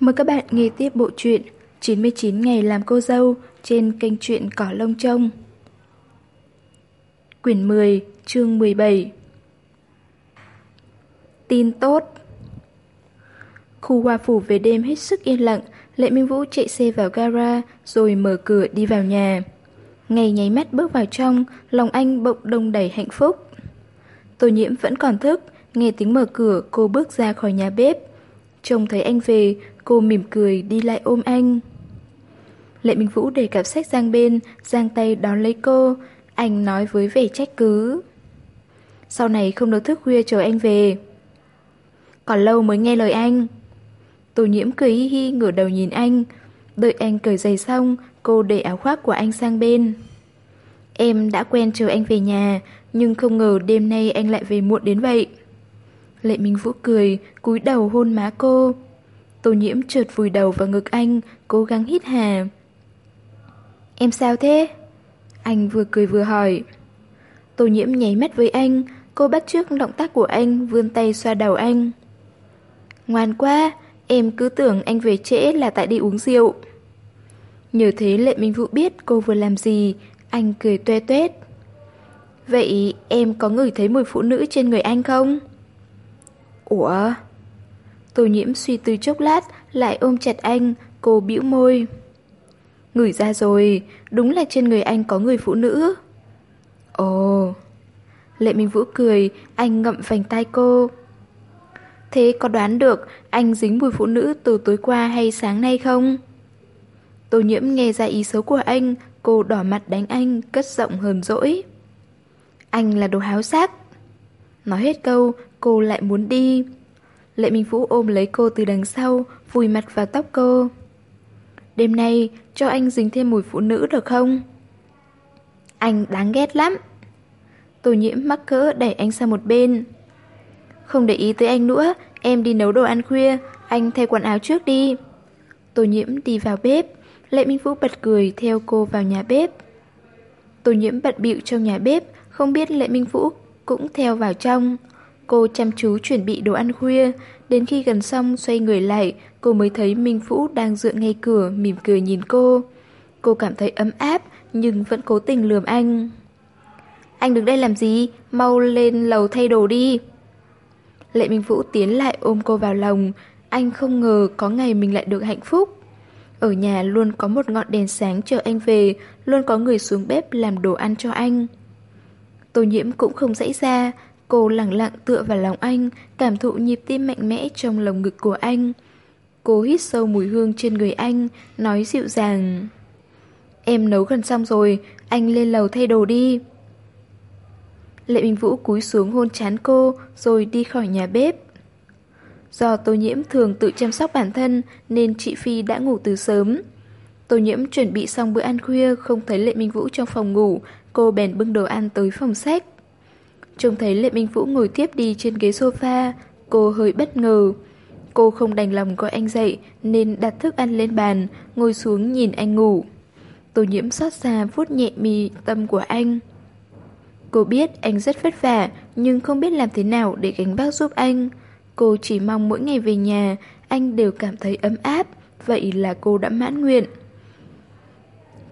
Mời các bạn nghe tiếp bộ truyện 99 ngày làm cô dâu trên kênh truyện Cỏ Lông Trông. Quyển 10, chương 17 Tin tốt Khu hoa phủ về đêm hết sức yên lặng, Lệ Minh Vũ chạy xe vào gara rồi mở cửa đi vào nhà. Ngày nháy mắt bước vào trong, lòng anh bỗng đông đầy hạnh phúc. Tô nhiễm vẫn còn thức, nghe tiếng mở cửa cô bước ra khỏi nhà bếp. Trông thấy anh về, cô mỉm cười đi lại ôm anh. Lệ Minh Vũ để cặp sách sang bên, giang tay đón lấy cô. Anh nói với vẻ trách cứ. Sau này không được thức khuya chờ anh về. Còn lâu mới nghe lời anh. Tô nhiễm cười hi hi ngửa đầu nhìn anh. Đợi anh cởi giày xong, cô để áo khoác của anh sang bên. Em đã quen chờ anh về nhà, nhưng không ngờ đêm nay anh lại về muộn đến vậy. Lệ Minh Vũ cười, cúi đầu hôn má cô. Tô nhiễm trượt vùi đầu vào ngực anh, cố gắng hít hà. Em sao thế? Anh vừa cười vừa hỏi. Tô nhiễm nháy mắt với anh, cô bắt trước động tác của anh, vươn tay xoa đầu anh. Ngoan quá, em cứ tưởng anh về trễ là tại đi uống rượu. Nhờ thế Lệ Minh Vũ biết cô vừa làm gì, anh cười tuê tuét. Vậy em có ngửi thấy mùi phụ nữ trên người anh không? Ủa? Tô nhiễm suy tư chốc lát, lại ôm chặt anh, cô bĩu môi. Ngửi ra rồi, đúng là trên người anh có người phụ nữ. Ồ. Lệ Minh Vũ cười, anh ngậm vành tay cô. Thế có đoán được anh dính mùi phụ nữ từ tối qua hay sáng nay không? Tô nhiễm nghe ra ý xấu của anh, cô đỏ mặt đánh anh, cất giọng hờn dỗi. Anh là đồ háo sắc. Nói hết câu, cô lại muốn đi. Lệ Minh Vũ ôm lấy cô từ đằng sau, vùi mặt vào tóc cô. Đêm nay, cho anh dính thêm mùi phụ nữ được không? Anh đáng ghét lắm. Tô nhiễm mắc cỡ đẩy anh sang một bên. Không để ý tới anh nữa, em đi nấu đồ ăn khuya, anh thay quần áo trước đi. Tô nhiễm đi vào bếp, Lệ Minh Vũ bật cười theo cô vào nhà bếp. Tô nhiễm bận bịu trong nhà bếp, không biết Lệ Minh Vũ cũng theo vào trong. Cô chăm chú chuẩn bị đồ ăn khuya, đến khi gần xong xoay người lại, cô mới thấy Minh Vũ đang dựa ngay cửa mỉm cười nhìn cô. Cô cảm thấy ấm áp nhưng vẫn cố tình lườm anh. Anh đứng đây làm gì? Mau lên lầu thay đồ đi. Lệ Minh Vũ tiến lại ôm cô vào lòng, anh không ngờ có ngày mình lại được hạnh phúc. Ở nhà luôn có một ngọn đèn sáng chờ anh về, luôn có người xuống bếp làm đồ ăn cho anh. Tô nhiễm cũng không dãy ra, cô lặng lặng tựa vào lòng anh, cảm thụ nhịp tim mạnh mẽ trong lồng ngực của anh. Cô hít sâu mùi hương trên người anh, nói dịu dàng. Em nấu gần xong rồi, anh lên lầu thay đồ đi. Lệ Minh Vũ cúi xuống hôn chán cô, rồi đi khỏi nhà bếp. Do tô nhiễm thường tự chăm sóc bản thân nên chị Phi đã ngủ từ sớm. Tô nhiễm chuẩn bị xong bữa ăn khuya không thấy Lệ Minh Vũ trong phòng ngủ, cô bèn bưng đồ ăn tới phòng sách. Trông thấy Lệ Minh Vũ ngồi tiếp đi trên ghế sofa, cô hơi bất ngờ. Cô không đành lòng gọi anh dậy nên đặt thức ăn lên bàn, ngồi xuống nhìn anh ngủ. Tô nhiễm xót xa vuốt nhẹ mì tâm của anh. Cô biết anh rất vất vả nhưng không biết làm thế nào để gánh vác giúp anh. Cô chỉ mong mỗi ngày về nhà anh đều cảm thấy ấm áp, vậy là cô đã mãn nguyện.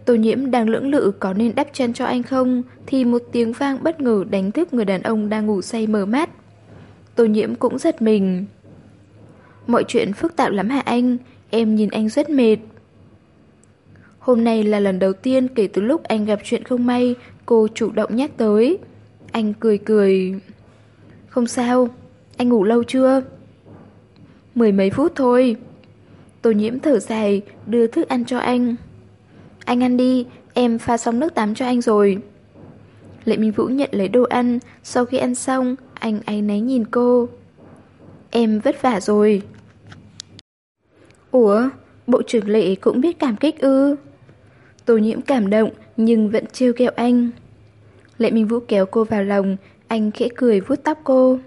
Tô nhiễm đang lưỡng lự có nên đắp chân cho anh không thì một tiếng vang bất ngờ đánh thức người đàn ông đang ngủ say mờ mắt. Tô nhiễm cũng giật mình. Mọi chuyện phức tạp lắm hả anh? Em nhìn anh rất mệt. Hôm nay là lần đầu tiên kể từ lúc anh gặp chuyện không may, cô chủ động nhắc tới. Anh cười cười. Không sao, anh ngủ lâu chưa? Mười mấy phút thôi. Tô nhiễm thở dài, đưa thức ăn cho anh. Anh ăn đi, em pha xong nước tắm cho anh rồi. Lệ Minh Vũ nhận lấy đồ ăn, sau khi ăn xong, anh áy náy nhìn cô. Em vất vả rồi. Ủa, bộ trưởng Lệ cũng biết cảm kích ư? Tô nhiễm cảm động, nhưng vẫn trêu kẹo anh. Lệ Minh Vũ kéo cô vào lòng, anh khẽ cười vuốt tóc cô.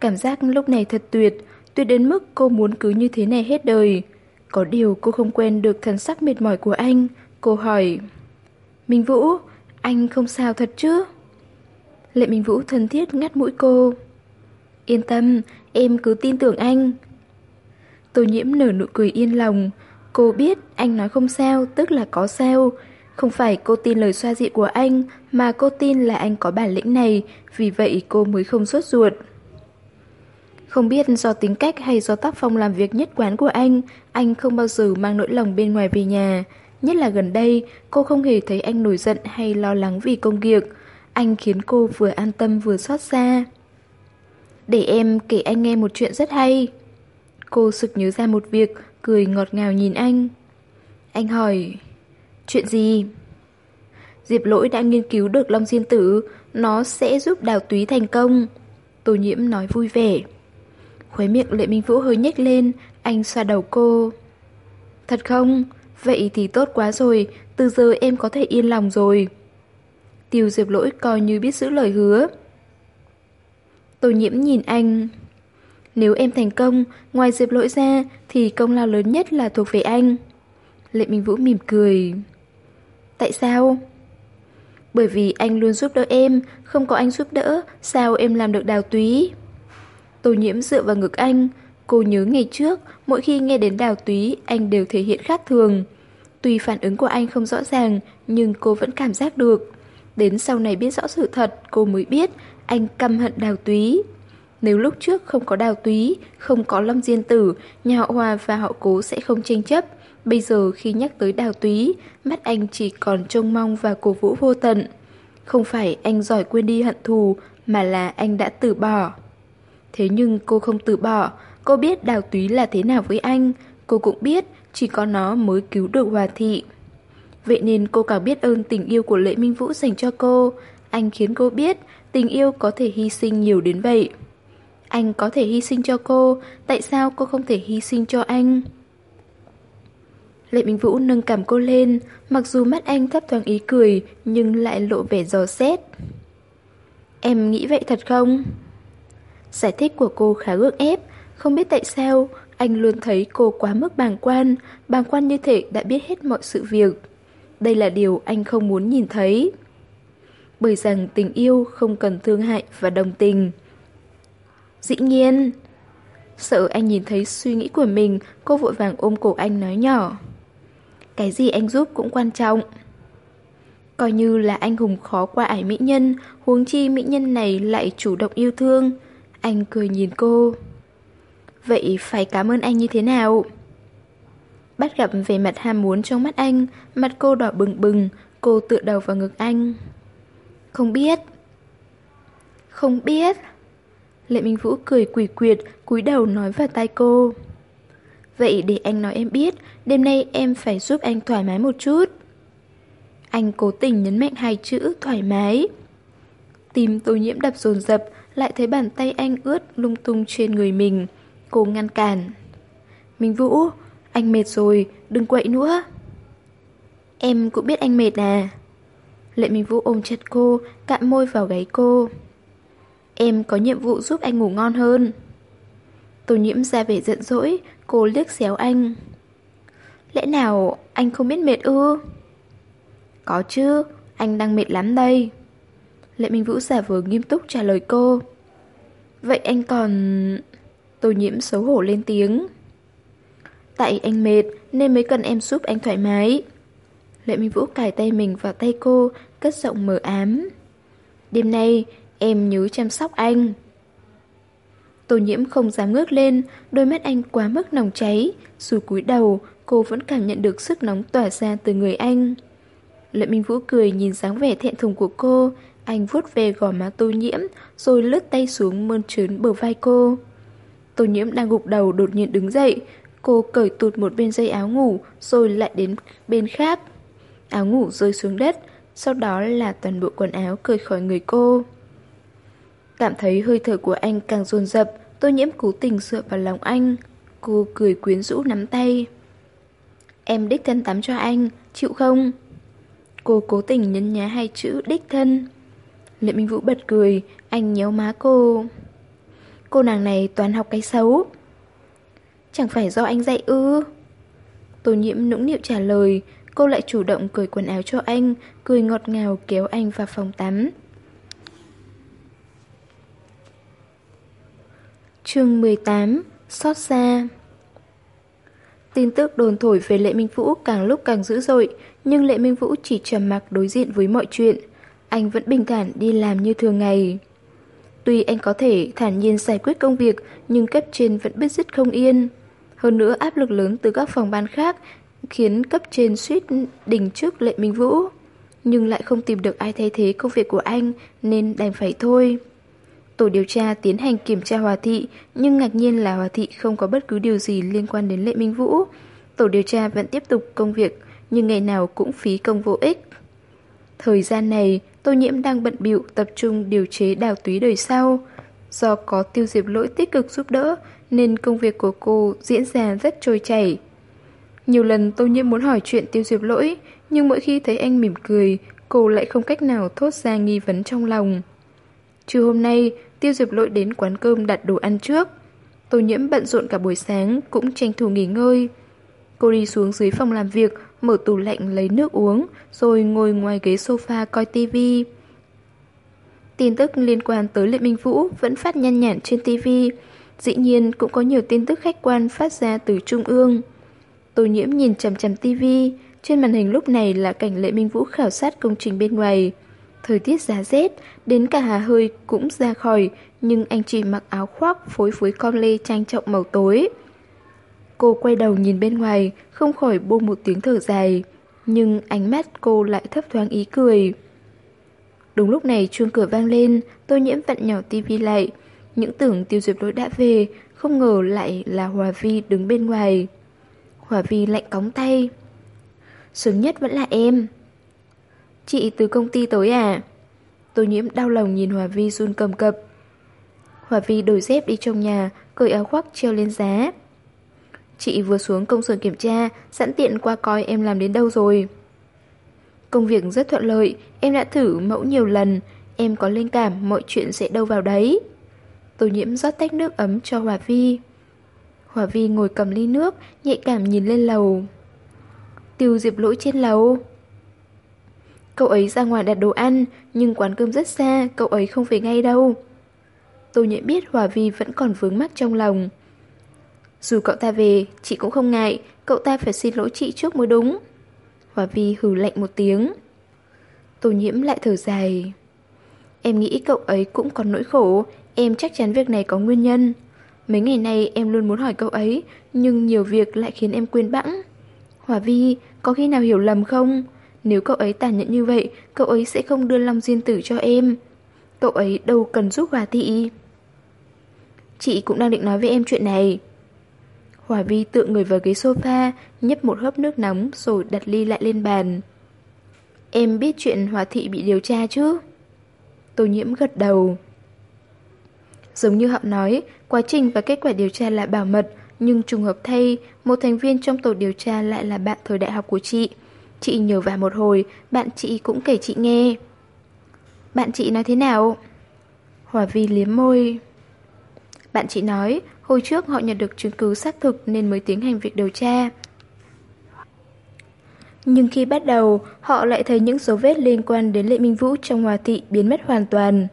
Cảm giác lúc này thật tuyệt, tuyệt đến mức cô muốn cứ như thế này hết đời. Có điều cô không quen được thần sắc mệt mỏi của anh. Cô hỏi, Minh Vũ, anh không sao thật chứ? Lệ Minh Vũ thân thiết ngắt mũi cô. Yên tâm, em cứ tin tưởng anh. Tô nhiễm nở nụ cười yên lòng. Cô biết anh nói không sao, tức là có sao. Không phải cô tin lời xoa dịu của anh, mà cô tin là anh có bản lĩnh này, vì vậy cô mới không sốt ruột. Không biết do tính cách hay do tác phong làm việc nhất quán của anh, anh không bao giờ mang nỗi lòng bên ngoài về nhà. Nhất là gần đây, cô không hề thấy anh nổi giận hay lo lắng vì công việc. Anh khiến cô vừa an tâm vừa xót xa. Để em kể anh nghe một chuyện rất hay. Cô sực nhớ ra một việc, cười ngọt ngào nhìn anh. Anh hỏi, chuyện gì? Diệp lỗi đã nghiên cứu được Long Diên Tử, nó sẽ giúp đào túy thành công. Tô nhiễm nói vui vẻ. Khóe miệng Lệ Minh Vũ hơi nhếch lên, anh xoa đầu cô. Thật không? Vậy thì tốt quá rồi, từ giờ em có thể yên lòng rồi. Tiêu Diệp Lỗi coi như biết giữ lời hứa. Tô nhiễm nhìn anh. Nếu em thành công, ngoài Diệp Lỗi ra thì công lao lớn nhất là thuộc về anh. Lệ Minh Vũ mỉm cười. Tại sao? Bởi vì anh luôn giúp đỡ em, không có anh giúp đỡ, sao em làm được đào túy? Tô nhiễm dựa vào ngực anh, cô nhớ ngày trước, mỗi khi nghe đến đào túy, anh đều thể hiện khác thường. Tuy phản ứng của anh không rõ ràng, nhưng cô vẫn cảm giác được. Đến sau này biết rõ sự thật, cô mới biết anh căm hận đào túy. Nếu lúc trước không có đào túy, không có lâm diên tử, nhà họ Hòa và họ cố sẽ không tranh chấp. Bây giờ khi nhắc tới đào túy, mắt anh chỉ còn trông mong và cổ vũ vô tận. Không phải anh giỏi quên đi hận thù, mà là anh đã từ bỏ. Thế nhưng cô không từ bỏ, cô biết đào túy là thế nào với anh, cô cũng biết chỉ có nó mới cứu được Hòa Thị. Vậy nên cô càng biết ơn tình yêu của Lệ Minh Vũ dành cho cô. Anh khiến cô biết tình yêu có thể hy sinh nhiều đến vậy. Anh có thể hy sinh cho cô, tại sao cô không thể hy sinh cho anh? Lệ Minh Vũ nâng cảm cô lên, mặc dù mắt anh thấp thoáng ý cười, nhưng lại lộ vẻ dò xét. Em nghĩ vậy thật không? Giải thích của cô khá ước ép, không biết tại sao, anh luôn thấy cô quá mức bàng quan, bàng quan như thể đã biết hết mọi sự việc. Đây là điều anh không muốn nhìn thấy. Bởi rằng tình yêu không cần thương hại và đồng tình. Dĩ nhiên. Sợ anh nhìn thấy suy nghĩ của mình, cô vội vàng ôm cổ anh nói nhỏ. Cái gì anh giúp cũng quan trọng. Coi như là anh hùng khó qua ải mỹ nhân, huống chi mỹ nhân này lại chủ động yêu thương. Anh cười nhìn cô. Vậy phải cảm ơn anh như thế nào? Bắt gặp về mặt ham muốn trong mắt anh, mặt cô đỏ bừng bừng, cô tựa đầu vào ngực anh. Không biết. Không biết. Lệ Minh Vũ cười quỷ quyệt, cúi đầu nói vào tai cô. Vậy để anh nói em biết, đêm nay em phải giúp anh thoải mái một chút. Anh cố tình nhấn mạnh hai chữ thoải mái. Tim tô nhiễm đập dồn dập, lại thấy bàn tay anh ướt lung tung trên người mình. Cô ngăn cản. Minh Vũ, anh mệt rồi, đừng quậy nữa. Em cũng biết anh mệt à. Lệ Minh Vũ ôm chặt cô, cạn môi vào gáy cô. Em có nhiệm vụ giúp anh ngủ ngon hơn. Tô nhiễm ra vẻ giận dỗi, cô liếc xéo anh. Lẽ nào anh không biết mệt ư? Có chứ, anh đang mệt lắm đây. Lệ Minh Vũ giả vờ nghiêm túc trả lời cô. Vậy anh còn... Tô nhiễm xấu hổ lên tiếng. Tại anh mệt nên mới cần em giúp anh thoải mái. Lệ Minh Vũ cài tay mình vào tay cô, cất giọng mờ ám. Đêm nay, em nhớ chăm sóc anh. Tô nhiễm không dám ngước lên, đôi mắt anh quá mức nóng cháy. Dù cúi đầu, cô vẫn cảm nhận được sức nóng tỏa ra từ người anh. Lệ Minh Vũ cười nhìn dáng vẻ thẹn thùng của cô, anh vuốt về gò má tô nhiễm, rồi lướt tay xuống mơn trớn bờ vai cô. Tô nhiễm đang gục đầu đột nhiên đứng dậy, cô cởi tụt một bên dây áo ngủ, rồi lại đến bên khác. Áo ngủ rơi xuống đất, sau đó là toàn bộ quần áo cởi khỏi người cô. Cảm thấy hơi thở của anh càng dồn dập, tô nhiễm cố tình dựa vào lòng anh. Cô cười quyến rũ nắm tay. Em đích thân tắm cho anh, chịu không? Cô cố tình nhấn nhá hai chữ đích thân. Lệ Minh Vũ bật cười, anh nhéo má cô. Cô nàng này toàn học cái xấu. Chẳng phải do anh dạy ư? Tô nhiễm nũng nịu trả lời, cô lại chủ động cởi quần áo cho anh, cười ngọt ngào kéo anh vào phòng tắm. chương 18 Xót xa Tin tức đồn thổi về Lệ Minh Vũ càng lúc càng dữ dội, nhưng Lệ Minh Vũ chỉ trầm mặc đối diện với mọi chuyện. Anh vẫn bình thản đi làm như thường ngày. Tuy anh có thể thản nhiên giải quyết công việc, nhưng cấp trên vẫn biết dứt không yên. Hơn nữa áp lực lớn từ các phòng ban khác khiến cấp trên suýt đình trước Lệ Minh Vũ. Nhưng lại không tìm được ai thay thế công việc của anh nên đành phải thôi. Tổ điều tra tiến hành kiểm tra Hòa Thị, nhưng ngạc nhiên là Hòa Thị không có bất cứ điều gì liên quan đến Lệ Minh Vũ. Tổ điều tra vẫn tiếp tục công việc, nhưng ngày nào cũng phí công vô ích. Thời gian này, Tô Nhiễm đang bận bịu tập trung điều chế đào túy đời sau. Do có tiêu diệp lỗi tích cực giúp đỡ, nên công việc của cô diễn ra rất trôi chảy. Nhiều lần Tô Nhiễm muốn hỏi chuyện tiêu diệp lỗi, nhưng mỗi khi thấy anh mỉm cười, cô lại không cách nào thốt ra nghi vấn trong lòng. Trừ hôm nay, Tiêu Diệp Lỗi đến quán cơm đặt đồ ăn trước. Tô nhiễm bận rộn cả buổi sáng, cũng tranh thủ nghỉ ngơi. Cô đi xuống dưới phòng làm việc, mở tủ lạnh lấy nước uống, rồi ngồi ngoài ghế sofa coi tivi. Tin tức liên quan tới Lệ Minh Vũ vẫn phát nhanh nhản trên tivi. Dĩ nhiên cũng có nhiều tin tức khách quan phát ra từ Trung ương. Tô nhiễm nhìn chằm chằm tivi, trên màn hình lúc này là cảnh Lệ Minh Vũ khảo sát công trình bên ngoài. Thời tiết giá rét, đến cả hà hơi cũng ra khỏi, nhưng anh chỉ mặc áo khoác phối phối con lê trang trọng màu tối. Cô quay đầu nhìn bên ngoài, không khỏi buông một tiếng thở dài, nhưng ánh mắt cô lại thấp thoáng ý cười. Đúng lúc này chuông cửa vang lên, tôi nhiễm vặn nhỏ tivi lại. Những tưởng tiêu diệp lỗi đã về, không ngờ lại là Hòa Vi đứng bên ngoài. Hòa Vi lạnh cóng tay. Sướng nhất vẫn là em. Chị từ công ty tối à? Tô nhiễm đau lòng nhìn Hòa Vi run cầm cập. Hòa Vi đổi dép đi trong nhà, cởi áo khoác treo lên giá. Chị vừa xuống công sở kiểm tra, sẵn tiện qua coi em làm đến đâu rồi. Công việc rất thuận lợi, em đã thử mẫu nhiều lần, em có linh cảm mọi chuyện sẽ đâu vào đấy. Tô nhiễm rót tách nước ấm cho Hòa Vi. Hòa Vi ngồi cầm ly nước, nhạy cảm nhìn lên lầu. Tiêu diệp lỗi trên lầu. Cậu ấy ra ngoài đặt đồ ăn, nhưng quán cơm rất xa, cậu ấy không về ngay đâu. Tôi nhận biết Hòa Vi vẫn còn vướng mắc trong lòng. Dù cậu ta về, chị cũng không ngại, cậu ta phải xin lỗi chị trước mới đúng. Hòa Vi hừ lạnh một tiếng. Tô nhiễm lại thở dài. Em nghĩ cậu ấy cũng còn nỗi khổ, em chắc chắn việc này có nguyên nhân. Mấy ngày nay em luôn muốn hỏi cậu ấy, nhưng nhiều việc lại khiến em quên bẵng. Hòa Vi, có khi nào hiểu lầm không? Nếu cậu ấy tàn nhẫn như vậy, cậu ấy sẽ không đưa Long Diên Tử cho em. Cậu ấy đâu cần giúp Hòa Thị. Chị cũng đang định nói với em chuyện này. Hòa Vi tựa người vào ghế sofa, nhấp một hớp nước nóng rồi đặt ly lại lên bàn. Em biết chuyện Hòa Thị bị điều tra chứ? Tô nhiễm gật đầu. Giống như họ nói, quá trình và kết quả điều tra là bảo mật, nhưng trùng hợp thay, một thành viên trong tổ điều tra lại là bạn thời đại học của chị. Chị nhờ vào một hồi, bạn chị cũng kể chị nghe. Bạn chị nói thế nào? Hòa Vi liếm môi. Bạn chị nói, hồi trước họ nhận được chứng cứ xác thực nên mới tiến hành việc điều tra. Nhưng khi bắt đầu, họ lại thấy những dấu vết liên quan đến Lệ Minh Vũ trong hòa thị biến mất hoàn toàn.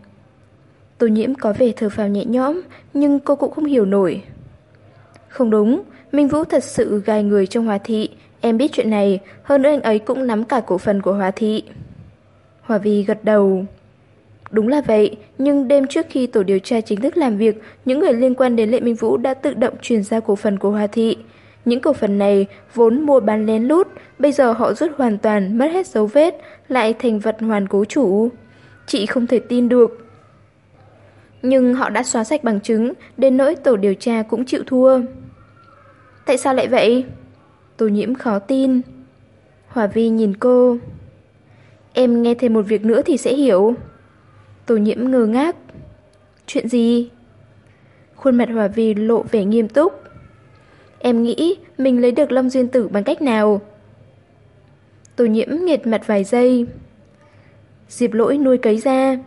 Tô nhiễm có vẻ thở phào nhẹ nhõm, nhưng cô cũng không hiểu nổi. Không đúng, Minh Vũ thật sự gài người trong hòa thị, Em biết chuyện này, hơn nữa anh ấy cũng nắm cả cổ phần của Hòa Thị. Hòa Vi gật đầu. Đúng là vậy, nhưng đêm trước khi tổ điều tra chính thức làm việc, những người liên quan đến Lệ Minh Vũ đã tự động chuyển ra cổ phần của Hòa Thị. Những cổ phần này vốn mua bán lén lút, bây giờ họ rút hoàn toàn, mất hết dấu vết, lại thành vật hoàn cố chủ. Chị không thể tin được. Nhưng họ đã xóa sạch bằng chứng, đến nỗi tổ điều tra cũng chịu thua. Tại sao lại vậy? Tô nhiễm khó tin. Hòa Vi nhìn cô. Em nghe thêm một việc nữa thì sẽ hiểu. Tô nhiễm ngơ ngác. Chuyện gì? Khuôn mặt Hòa Vi lộ vẻ nghiêm túc. Em nghĩ mình lấy được Long Duyên Tử bằng cách nào? Tô nhiễm nghiệt mặt vài giây. Diệp lỗi nuôi cấy ra.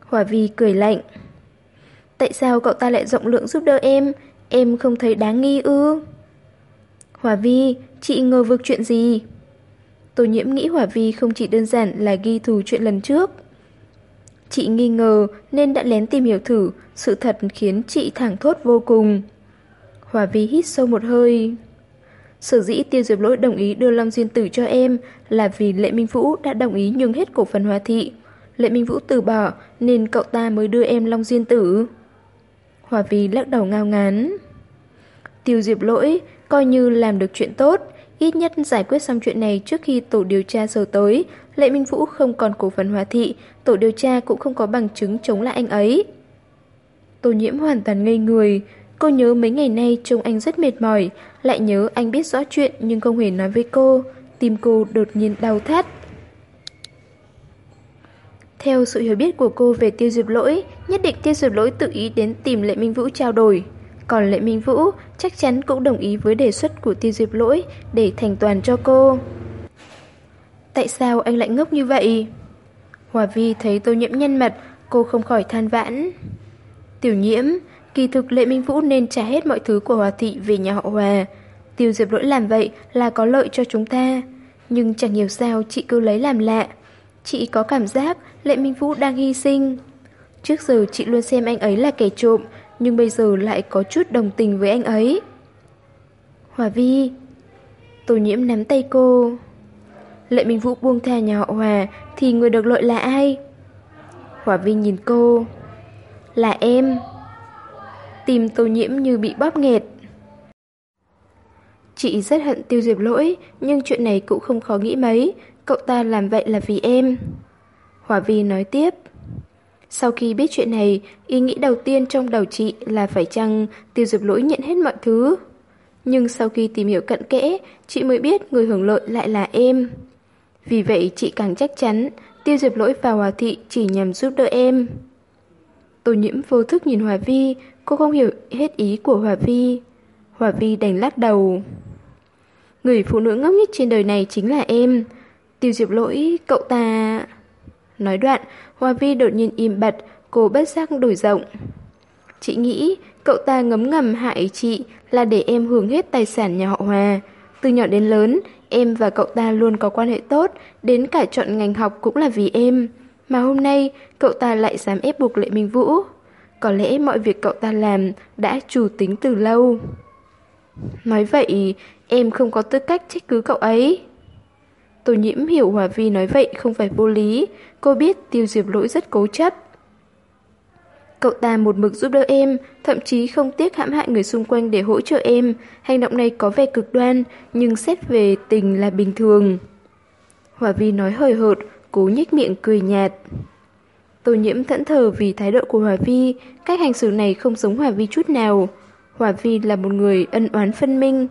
Hòa Vi cười lạnh. Tại sao cậu ta lại rộng lượng giúp đỡ em? Em không thấy đáng nghi ư? Hòa Vi, chị ngờ vực chuyện gì? Tô nhiễm nghĩ Hòa Vi không chỉ đơn giản là ghi thù chuyện lần trước. Chị nghi ngờ nên đã lén tìm hiểu thử, sự thật khiến chị thẳng thốt vô cùng. Hòa Vi hít sâu một hơi. Sở dĩ tiêu diệp lỗi đồng ý đưa Long Duyên Tử cho em là vì Lệ Minh Vũ đã đồng ý nhường hết cổ phần hòa thị. Lệ Minh Vũ từ bỏ nên cậu ta mới đưa em Long Duyên Tử. Hòa Vi lắc đầu ngao ngán. Tiêu diệp lỗi coi như làm được chuyện tốt, ít nhất giải quyết xong chuyện này trước khi tổ điều tra giờ tới. Lệ Minh Vũ không còn cổ phần hòa thị, tổ điều tra cũng không có bằng chứng chống lại anh ấy. Tô nhiễm hoàn toàn ngây người, Cô nhớ mấy ngày nay trông anh rất mệt mỏi, lại nhớ anh biết rõ chuyện nhưng không hề nói với cô, tim cô đột nhiên đau thắt. Theo sự hiểu biết của cô về tiêu diệp lỗi, nhất định tiêu diệp lỗi tự ý đến tìm Lệ Minh Vũ trao đổi. Còn Lệ Minh Vũ chắc chắn cũng đồng ý với đề xuất của tiêu diệp lỗi để thành toàn cho cô. Tại sao anh lại ngốc như vậy? Hòa Vi thấy tô nhiễm nhân mặt, cô không khỏi than vãn. Tiểu nhiễm, Kỳ thực Lệ Minh Vũ nên trả hết mọi thứ của Hòa Thị về nhà họ Hòa. Tiêu Diệp Lỗi làm vậy là có lợi cho chúng ta. Nhưng chẳng hiểu sao chị cứ lấy làm lạ. Chị có cảm giác Lệ Minh Vũ đang hy sinh. Trước giờ chị luôn xem anh ấy là kẻ trộm, nhưng bây giờ lại có chút đồng tình với anh ấy. Hòa Vi Tô nhiễm nắm tay cô. Lệ Minh Vũ buông tha nhà họ Hòa thì người được lợi là ai? Hòa Vi nhìn cô. Là em. Tìm tô nhiễm như bị bóp nghẹt. Chị rất hận tiêu diệp lỗi, nhưng chuyện này cũng không khó nghĩ mấy, cậu ta làm vậy là vì em. Hòa Vi nói tiếp. Sau khi biết chuyện này, ý nghĩ đầu tiên trong đầu chị là phải chăng tiêu diệp lỗi nhận hết mọi thứ. Nhưng sau khi tìm hiểu cận kẽ, chị mới biết người hưởng lợi lại là em. Vì vậy chị càng chắc chắn tiêu diệp lỗi và hòa thị chỉ nhằm giúp đỡ em. Tô nhiễm vô thức nhìn Hòa Vi, Cô không hiểu hết ý của Hòa Vi. Hòa Vi đành lắc đầu. Người phụ nữ ngốc nhất trên đời này chính là em. Tiêu diệp lỗi, cậu ta... Nói đoạn, Hoa Vi đột nhiên im bặt, cô bất giác đổi rộng. Chị nghĩ cậu ta ngấm ngầm hại chị là để em hưởng hết tài sản nhà họ Hòa. Từ nhỏ đến lớn, em và cậu ta luôn có quan hệ tốt, đến cả chọn ngành học cũng là vì em. Mà hôm nay, cậu ta lại dám ép buộc Lệ Minh Vũ. Có lẽ mọi việc cậu ta làm đã chủ tính từ lâu. Nói vậy, em không có tư cách trách cứ cậu ấy. Tô nhiễm hiểu Hòa Vi nói vậy không phải vô lý, cô biết tiêu diệp lỗi rất cố chấp. Cậu ta một mực giúp đỡ em, thậm chí không tiếc hãm hại người xung quanh để hỗ trợ em. Hành động này có vẻ cực đoan, nhưng xét về tình là bình thường. Hòa Vi nói hời hợt, cố nhếch miệng cười nhạt. Tô nhiễm thẫn thờ vì thái độ của Hòa Vi, cách hành xử này không giống Hòa Vi chút nào. Hòa Vi là một người ân oán phân minh.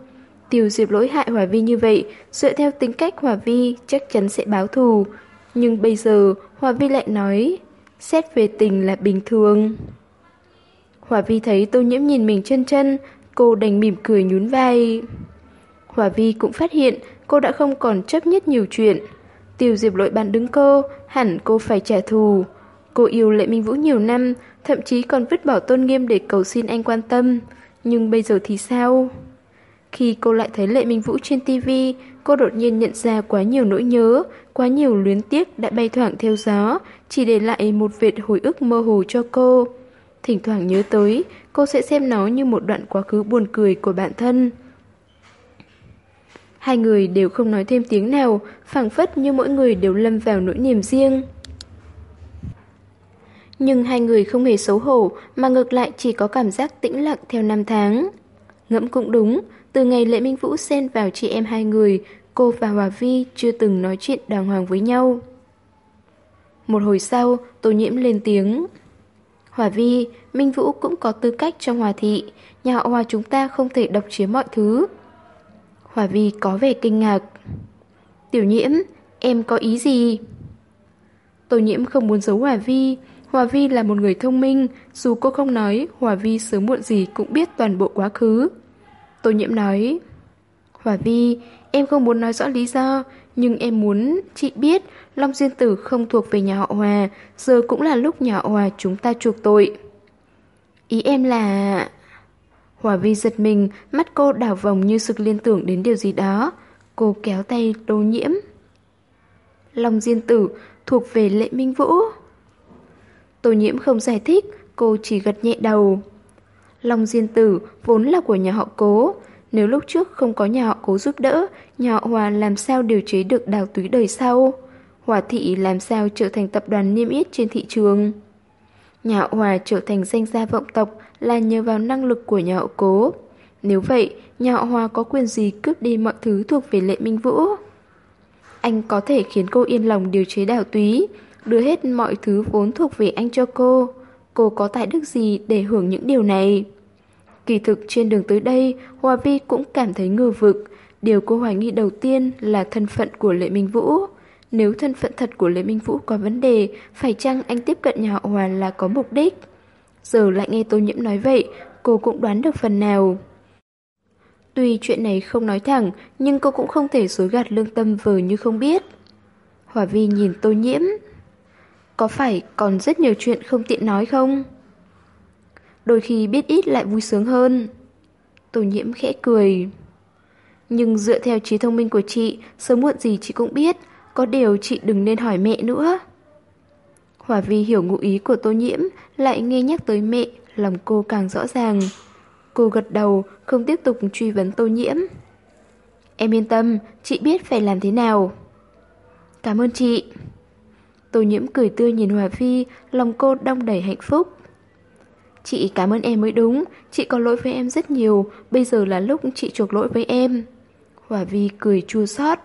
Tiêu diệp lỗi hại Hòa Vi như vậy, dựa theo tính cách Hòa Vi chắc chắn sẽ báo thù. Nhưng bây giờ Hòa Vi lại nói, xét về tình là bình thường. Hòa Vi thấy tô nhiễm nhìn mình chân chân, cô đành mỉm cười nhún vai. Hòa Vi cũng phát hiện cô đã không còn chấp nhất nhiều chuyện. Tiêu diệp lỗi bạn đứng cô, hẳn cô phải trả thù. Cô yêu Lệ Minh Vũ nhiều năm, thậm chí còn vứt bỏ tôn nghiêm để cầu xin anh quan tâm. Nhưng bây giờ thì sao? Khi cô lại thấy Lệ Minh Vũ trên TV, cô đột nhiên nhận ra quá nhiều nỗi nhớ, quá nhiều luyến tiếc đã bay thoảng theo gió, chỉ để lại một vệt hồi ức mơ hồ cho cô. Thỉnh thoảng nhớ tới, cô sẽ xem nó như một đoạn quá khứ buồn cười của bản thân. Hai người đều không nói thêm tiếng nào, phảng phất như mỗi người đều lâm vào nỗi niềm riêng. Nhưng hai người không hề xấu hổ mà ngược lại chỉ có cảm giác tĩnh lặng theo năm tháng. Ngẫm cũng đúng, từ ngày Lệ Minh Vũ xen vào chị em hai người, cô và Hòa Vi chưa từng nói chuyện đàng hoàng với nhau. Một hồi sau, Tô Nhiễm lên tiếng. Hòa Vi, Minh Vũ cũng có tư cách trong hòa thị, nhà họ Hòa chúng ta không thể độc chiếm mọi thứ. Hòa Vi có vẻ kinh ngạc. Tiểu Nhiễm, em có ý gì? Tô Nhiễm không muốn giấu Hòa Vi, Hòa Vi là một người thông minh, dù cô không nói, Hòa Vi sớm muộn gì cũng biết toàn bộ quá khứ. Tô nhiễm nói, Hòa Vi, em không muốn nói rõ lý do, nhưng em muốn chị biết Long Diên Tử không thuộc về nhà họ Hòa, giờ cũng là lúc nhà họ Hòa chúng ta chuộc tội. Ý em là... Hòa Vi giật mình, mắt cô đảo vòng như sực liên tưởng đến điều gì đó. Cô kéo tay Tô Nhiễm. Long Diên Tử thuộc về Lệ Minh Vũ. Tô nhiễm không giải thích, cô chỉ gật nhẹ đầu. Long Diên Tử vốn là của nhà họ cố. Nếu lúc trước không có nhà họ cố giúp đỡ, nhà họ Hòa làm sao điều chế được đào túy đời sau? Hòa thị làm sao trở thành tập đoàn niêm yết trên thị trường? Nhà họ Hòa trở thành danh gia vọng tộc là nhờ vào năng lực của nhà họ cố. Nếu vậy, nhà họ Hòa có quyền gì cướp đi mọi thứ thuộc về Lệ Minh Vũ? Anh có thể khiến cô yên lòng điều chế đào túy, đưa hết mọi thứ vốn thuộc về anh cho cô. Cô có tài đức gì để hưởng những điều này? Kỳ thực trên đường tới đây, Hòa Vi cũng cảm thấy ngờ vực. Điều cô hoài nghi đầu tiên là thân phận của Lệ Minh Vũ. Nếu thân phận thật của Lê Minh Vũ có vấn đề, phải chăng anh tiếp cận nhà họ Hòa là có mục đích? Giờ lại nghe Tô Nhiễm nói vậy, cô cũng đoán được phần nào. Tuy chuyện này không nói thẳng, nhưng cô cũng không thể dối gạt lương tâm vờ như không biết. Hòa Vi nhìn Tô Nhiễm. Có phải còn rất nhiều chuyện không tiện nói không? Đôi khi biết ít lại vui sướng hơn. Tô Nhiễm khẽ cười. Nhưng dựa theo trí thông minh của chị, sớm muộn gì chị cũng biết, có điều chị đừng nên hỏi mẹ nữa. Hòa Vi hiểu ngụ ý của tô nhiễm, lại nghe nhắc tới mẹ, lòng cô càng rõ ràng. Cô gật đầu, không tiếp tục truy vấn tô nhiễm. Em yên tâm, chị biết phải làm thế nào. Cảm ơn chị. Tô nhiễm cười tươi nhìn Hòa Vi, lòng cô đong đầy hạnh phúc. Chị cảm ơn em mới đúng, chị có lỗi với em rất nhiều, bây giờ là lúc chị chuộc lỗi với em. Hòa Vi cười chua xót.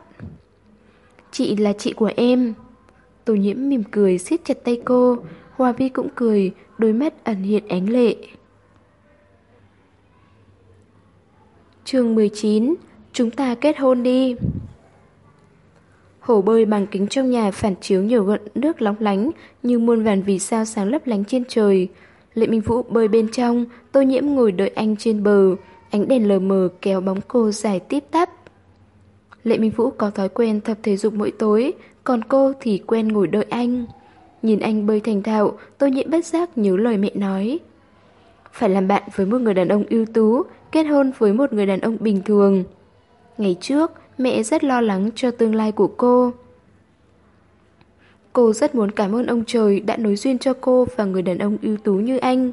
Chị là chị của em. Tô nhiễm mỉm cười siết chặt tay cô, Hòa Vi cũng cười, đôi mắt ẩn hiện ánh lệ. chương 19 Chúng ta kết hôn đi Hồ bơi bằng kính trong nhà phản chiếu nhiều gợn nước lóng lánh như muôn vàn vì sao sáng lấp lánh trên trời. Lệ Minh Vũ bơi bên trong, tô nhiễm ngồi đợi anh trên bờ, ánh đèn lờ mờ kéo bóng cô dài tiếp tắp. Lệ Minh Vũ có thói quen tập thể dục mỗi tối, còn cô thì quen ngồi đợi anh. Nhìn anh bơi thành thạo, tôi nhiễm bất giác nhớ lời mẹ nói. Phải làm bạn với một người đàn ông ưu tú, kết hôn với một người đàn ông bình thường. Ngày trước, mẹ rất lo lắng cho tương lai của cô. Cô rất muốn cảm ơn ông trời đã nối duyên cho cô và người đàn ông ưu tú như anh.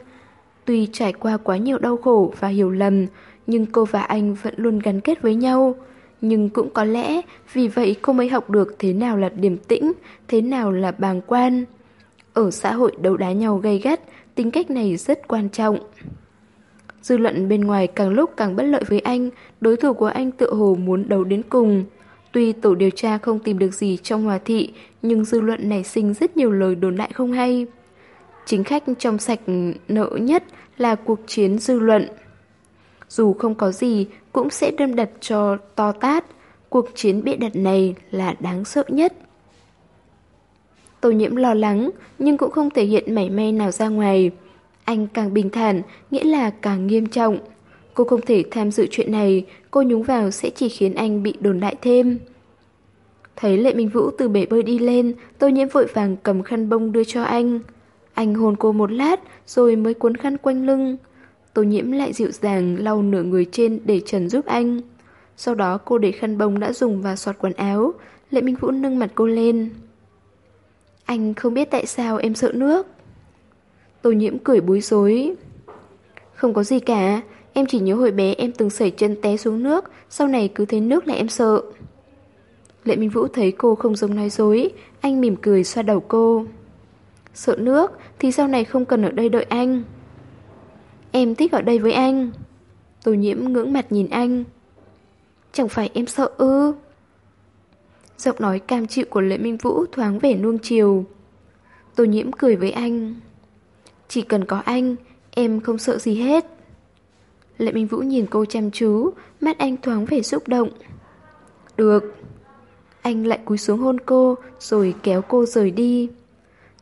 Tuy trải qua quá nhiều đau khổ và hiểu lầm, nhưng cô và anh vẫn luôn gắn kết với nhau. Nhưng cũng có lẽ vì vậy cô mới học được thế nào là điềm tĩnh, thế nào là bàng quan. Ở xã hội đấu đá nhau gay gắt, tính cách này rất quan trọng. Dư luận bên ngoài càng lúc càng bất lợi với anh, đối thủ của anh tự hồ muốn đấu đến cùng. Tuy tổ điều tra không tìm được gì trong hòa thị, nhưng dư luận nảy sinh rất nhiều lời đồn đại không hay. Chính khách trong sạch nợ nhất là cuộc chiến dư luận. Dù không có gì, cũng sẽ đâm đặt cho to tát. Cuộc chiến bị đặt này là đáng sợ nhất. Tô nhiễm lo lắng, nhưng cũng không thể hiện mảy may nào ra ngoài. Anh càng bình thản, nghĩa là càng nghiêm trọng. Cô không thể tham dự chuyện này, cô nhúng vào sẽ chỉ khiến anh bị đồn đại thêm. Thấy Lệ Minh Vũ từ bể bơi đi lên, tô nhiễm vội vàng cầm khăn bông đưa cho anh. Anh hôn cô một lát, rồi mới cuốn khăn quanh lưng. Tô nhiễm lại dịu dàng lau nửa người trên để trần giúp anh. Sau đó cô để khăn bông đã dùng và sọt quần áo. Lệ Minh Vũ nâng mặt cô lên. Anh không biết tại sao em sợ nước. Tô nhiễm cười bối rối. Không có gì cả, em chỉ nhớ hồi bé em từng sẩy chân té xuống nước, sau này cứ thấy nước là em sợ. Lệ Minh Vũ thấy cô không giống nói dối, anh mỉm cười xoa đầu cô. Sợ nước thì sau này không cần ở đây đợi anh. Em thích ở đây với anh. Tô nhiễm ngưỡng mặt nhìn anh. Chẳng phải em sợ ư? Giọng nói cam chịu của Lệ Minh Vũ thoáng vẻ nuông chiều. Tô nhiễm cười với anh. Chỉ cần có anh, em không sợ gì hết. Lệ Minh Vũ nhìn cô chăm chú, mắt anh thoáng vẻ xúc động. Được. Anh lại cúi xuống hôn cô, rồi kéo cô rời đi.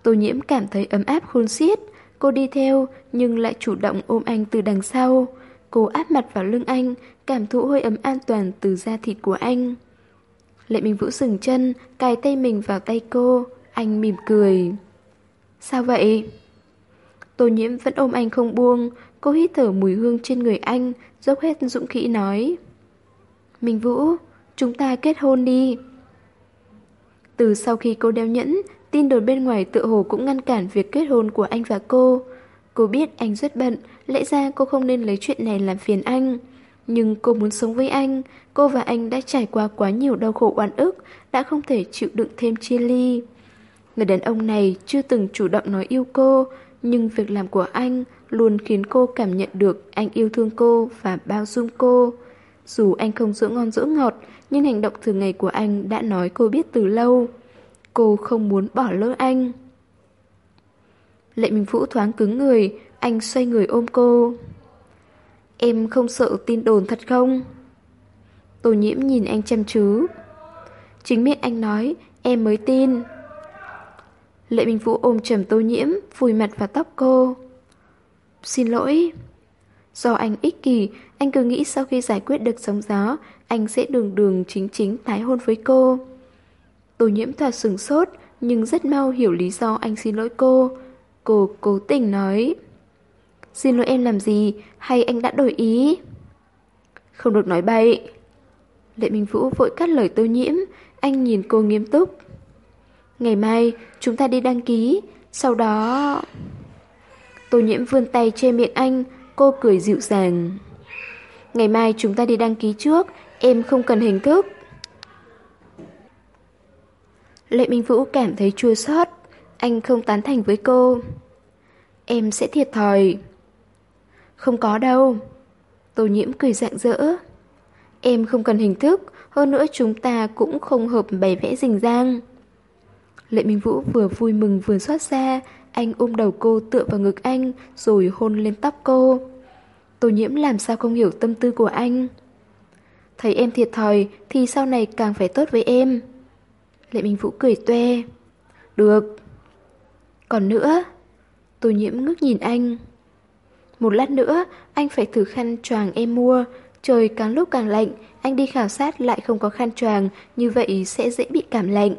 Tô nhiễm cảm thấy ấm áp khôn xiết, Cô đi theo nhưng lại chủ động ôm anh từ đằng sau. Cô áp mặt vào lưng anh, cảm thụ hơi ấm an toàn từ da thịt của anh. Lệ Minh Vũ dừng chân, cài tay mình vào tay cô, anh mỉm cười. Sao vậy? Tô nhiễm vẫn ôm anh không buông, cô hít thở mùi hương trên người anh, dốc hết dũng khí nói. Minh Vũ, chúng ta kết hôn đi. Từ sau khi cô đeo nhẫn, Tin đồn bên ngoài tựa hồ cũng ngăn cản việc kết hôn của anh và cô. Cô biết anh rất bận, lẽ ra cô không nên lấy chuyện này làm phiền anh. Nhưng cô muốn sống với anh, cô và anh đã trải qua quá nhiều đau khổ oan ức, đã không thể chịu đựng thêm chia ly. Người đàn ông này chưa từng chủ động nói yêu cô, nhưng việc làm của anh luôn khiến cô cảm nhận được anh yêu thương cô và bao dung cô. Dù anh không giữ ngon giữ ngọt, nhưng hành động thường ngày của anh đã nói cô biết từ lâu. Cô không muốn bỏ lỡ anh. Lệ Minh Vũ thoáng cứng người, anh xoay người ôm cô. Em không sợ tin đồn thật không? Tô nhiễm nhìn anh chăm chú. Chính miệng anh nói, em mới tin. Lệ Minh Vũ ôm trầm tô nhiễm, vùi mặt vào tóc cô. Xin lỗi. Do anh ích kỷ, anh cứ nghĩ sau khi giải quyết được sóng gió, anh sẽ đường đường chính chính tái hôn với cô. Tô nhiễm thoạt sừng sốt, nhưng rất mau hiểu lý do anh xin lỗi cô. Cô cố tình nói. Xin lỗi em làm gì, hay anh đã đổi ý? Không được nói bậy. Lệ Minh Vũ vội cắt lời tô nhiễm, anh nhìn cô nghiêm túc. Ngày mai chúng ta đi đăng ký, sau đó... Tô nhiễm vươn tay che miệng anh, cô cười dịu dàng. Ngày mai chúng ta đi đăng ký trước, em không cần hình thức. Lệ Minh Vũ cảm thấy chua xót, anh không tán thành với cô. Em sẽ thiệt thòi. Không có đâu. Tô nhiễm cười rạng rỡ. Em không cần hình thức, hơn nữa chúng ta cũng không hợp bày vẽ rình rang. Lệ Minh Vũ vừa vui mừng vừa xót xa, anh ôm đầu cô tựa vào ngực anh rồi hôn lên tóc cô. Tô nhiễm làm sao không hiểu tâm tư của anh. Thấy em thiệt thòi thì sau này càng phải tốt với em. Lệ Minh Vũ cười toe. Được. Còn nữa. Tô nhiễm ngước nhìn anh. Một lát nữa, anh phải thử khăn choàng em mua. Trời càng lúc càng lạnh, anh đi khảo sát lại không có khăn choàng, như vậy sẽ dễ bị cảm lạnh.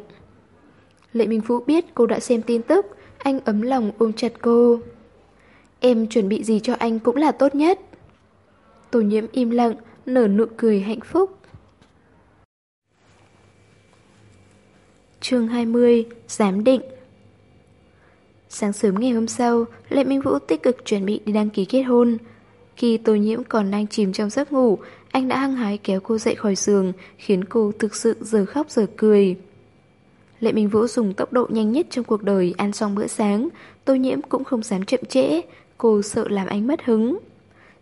Lệ Minh Vũ biết cô đã xem tin tức, anh ấm lòng ôm chặt cô. Em chuẩn bị gì cho anh cũng là tốt nhất. Tô nhiễm im lặng, nở nụ cười hạnh phúc. chương 20, Giám định Sáng sớm ngày hôm sau, Lệ Minh Vũ tích cực chuẩn bị đi đăng ký kết hôn. Khi Tô Nhiễm còn đang chìm trong giấc ngủ, anh đã hăng hái kéo cô dậy khỏi giường, khiến cô thực sự giờ khóc giờ cười. Lệ Minh Vũ dùng tốc độ nhanh nhất trong cuộc đời ăn xong bữa sáng, Tô Nhiễm cũng không dám chậm trễ, cô sợ làm anh mất hứng.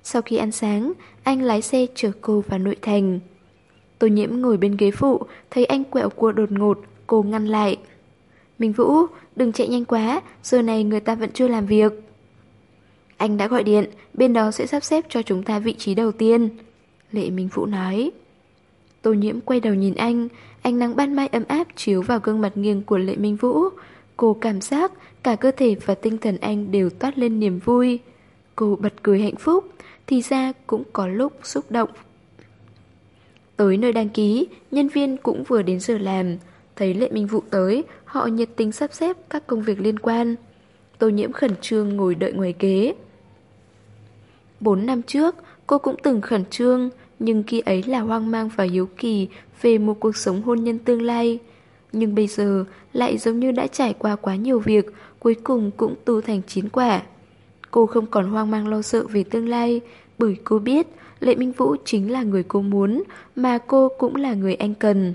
Sau khi ăn sáng, anh lái xe chở cô vào nội thành. Tô Nhiễm ngồi bên ghế phụ, thấy anh quẹo cua đột ngột, cô ngăn lại. Minh Vũ, đừng chạy nhanh quá, giờ này người ta vẫn chưa làm việc. Anh đã gọi điện, bên đó sẽ sắp xếp cho chúng ta vị trí đầu tiên. Lệ Minh Vũ nói. Tô nhiễm quay đầu nhìn anh, ánh nắng ban mai ấm áp chiếu vào gương mặt nghiêng của Lệ Minh Vũ. Cô cảm giác cả cơ thể và tinh thần anh đều toát lên niềm vui. Cô bật cười hạnh phúc, thì ra cũng có lúc xúc động. Tới nơi đăng ký, nhân viên cũng vừa đến giờ làm. Thấy Lệ Minh Vũ tới, họ nhiệt tình sắp xếp các công việc liên quan. Tô nhiễm khẩn trương ngồi đợi ngoài ghế. Bốn năm trước, cô cũng từng khẩn trương, nhưng khi ấy là hoang mang và hiếu kỳ về một cuộc sống hôn nhân tương lai. Nhưng bây giờ lại giống như đã trải qua quá nhiều việc, cuối cùng cũng tu thành chín quả. Cô không còn hoang mang lo sợ về tương lai, bởi cô biết Lệ Minh Vũ chính là người cô muốn, mà cô cũng là người anh cần.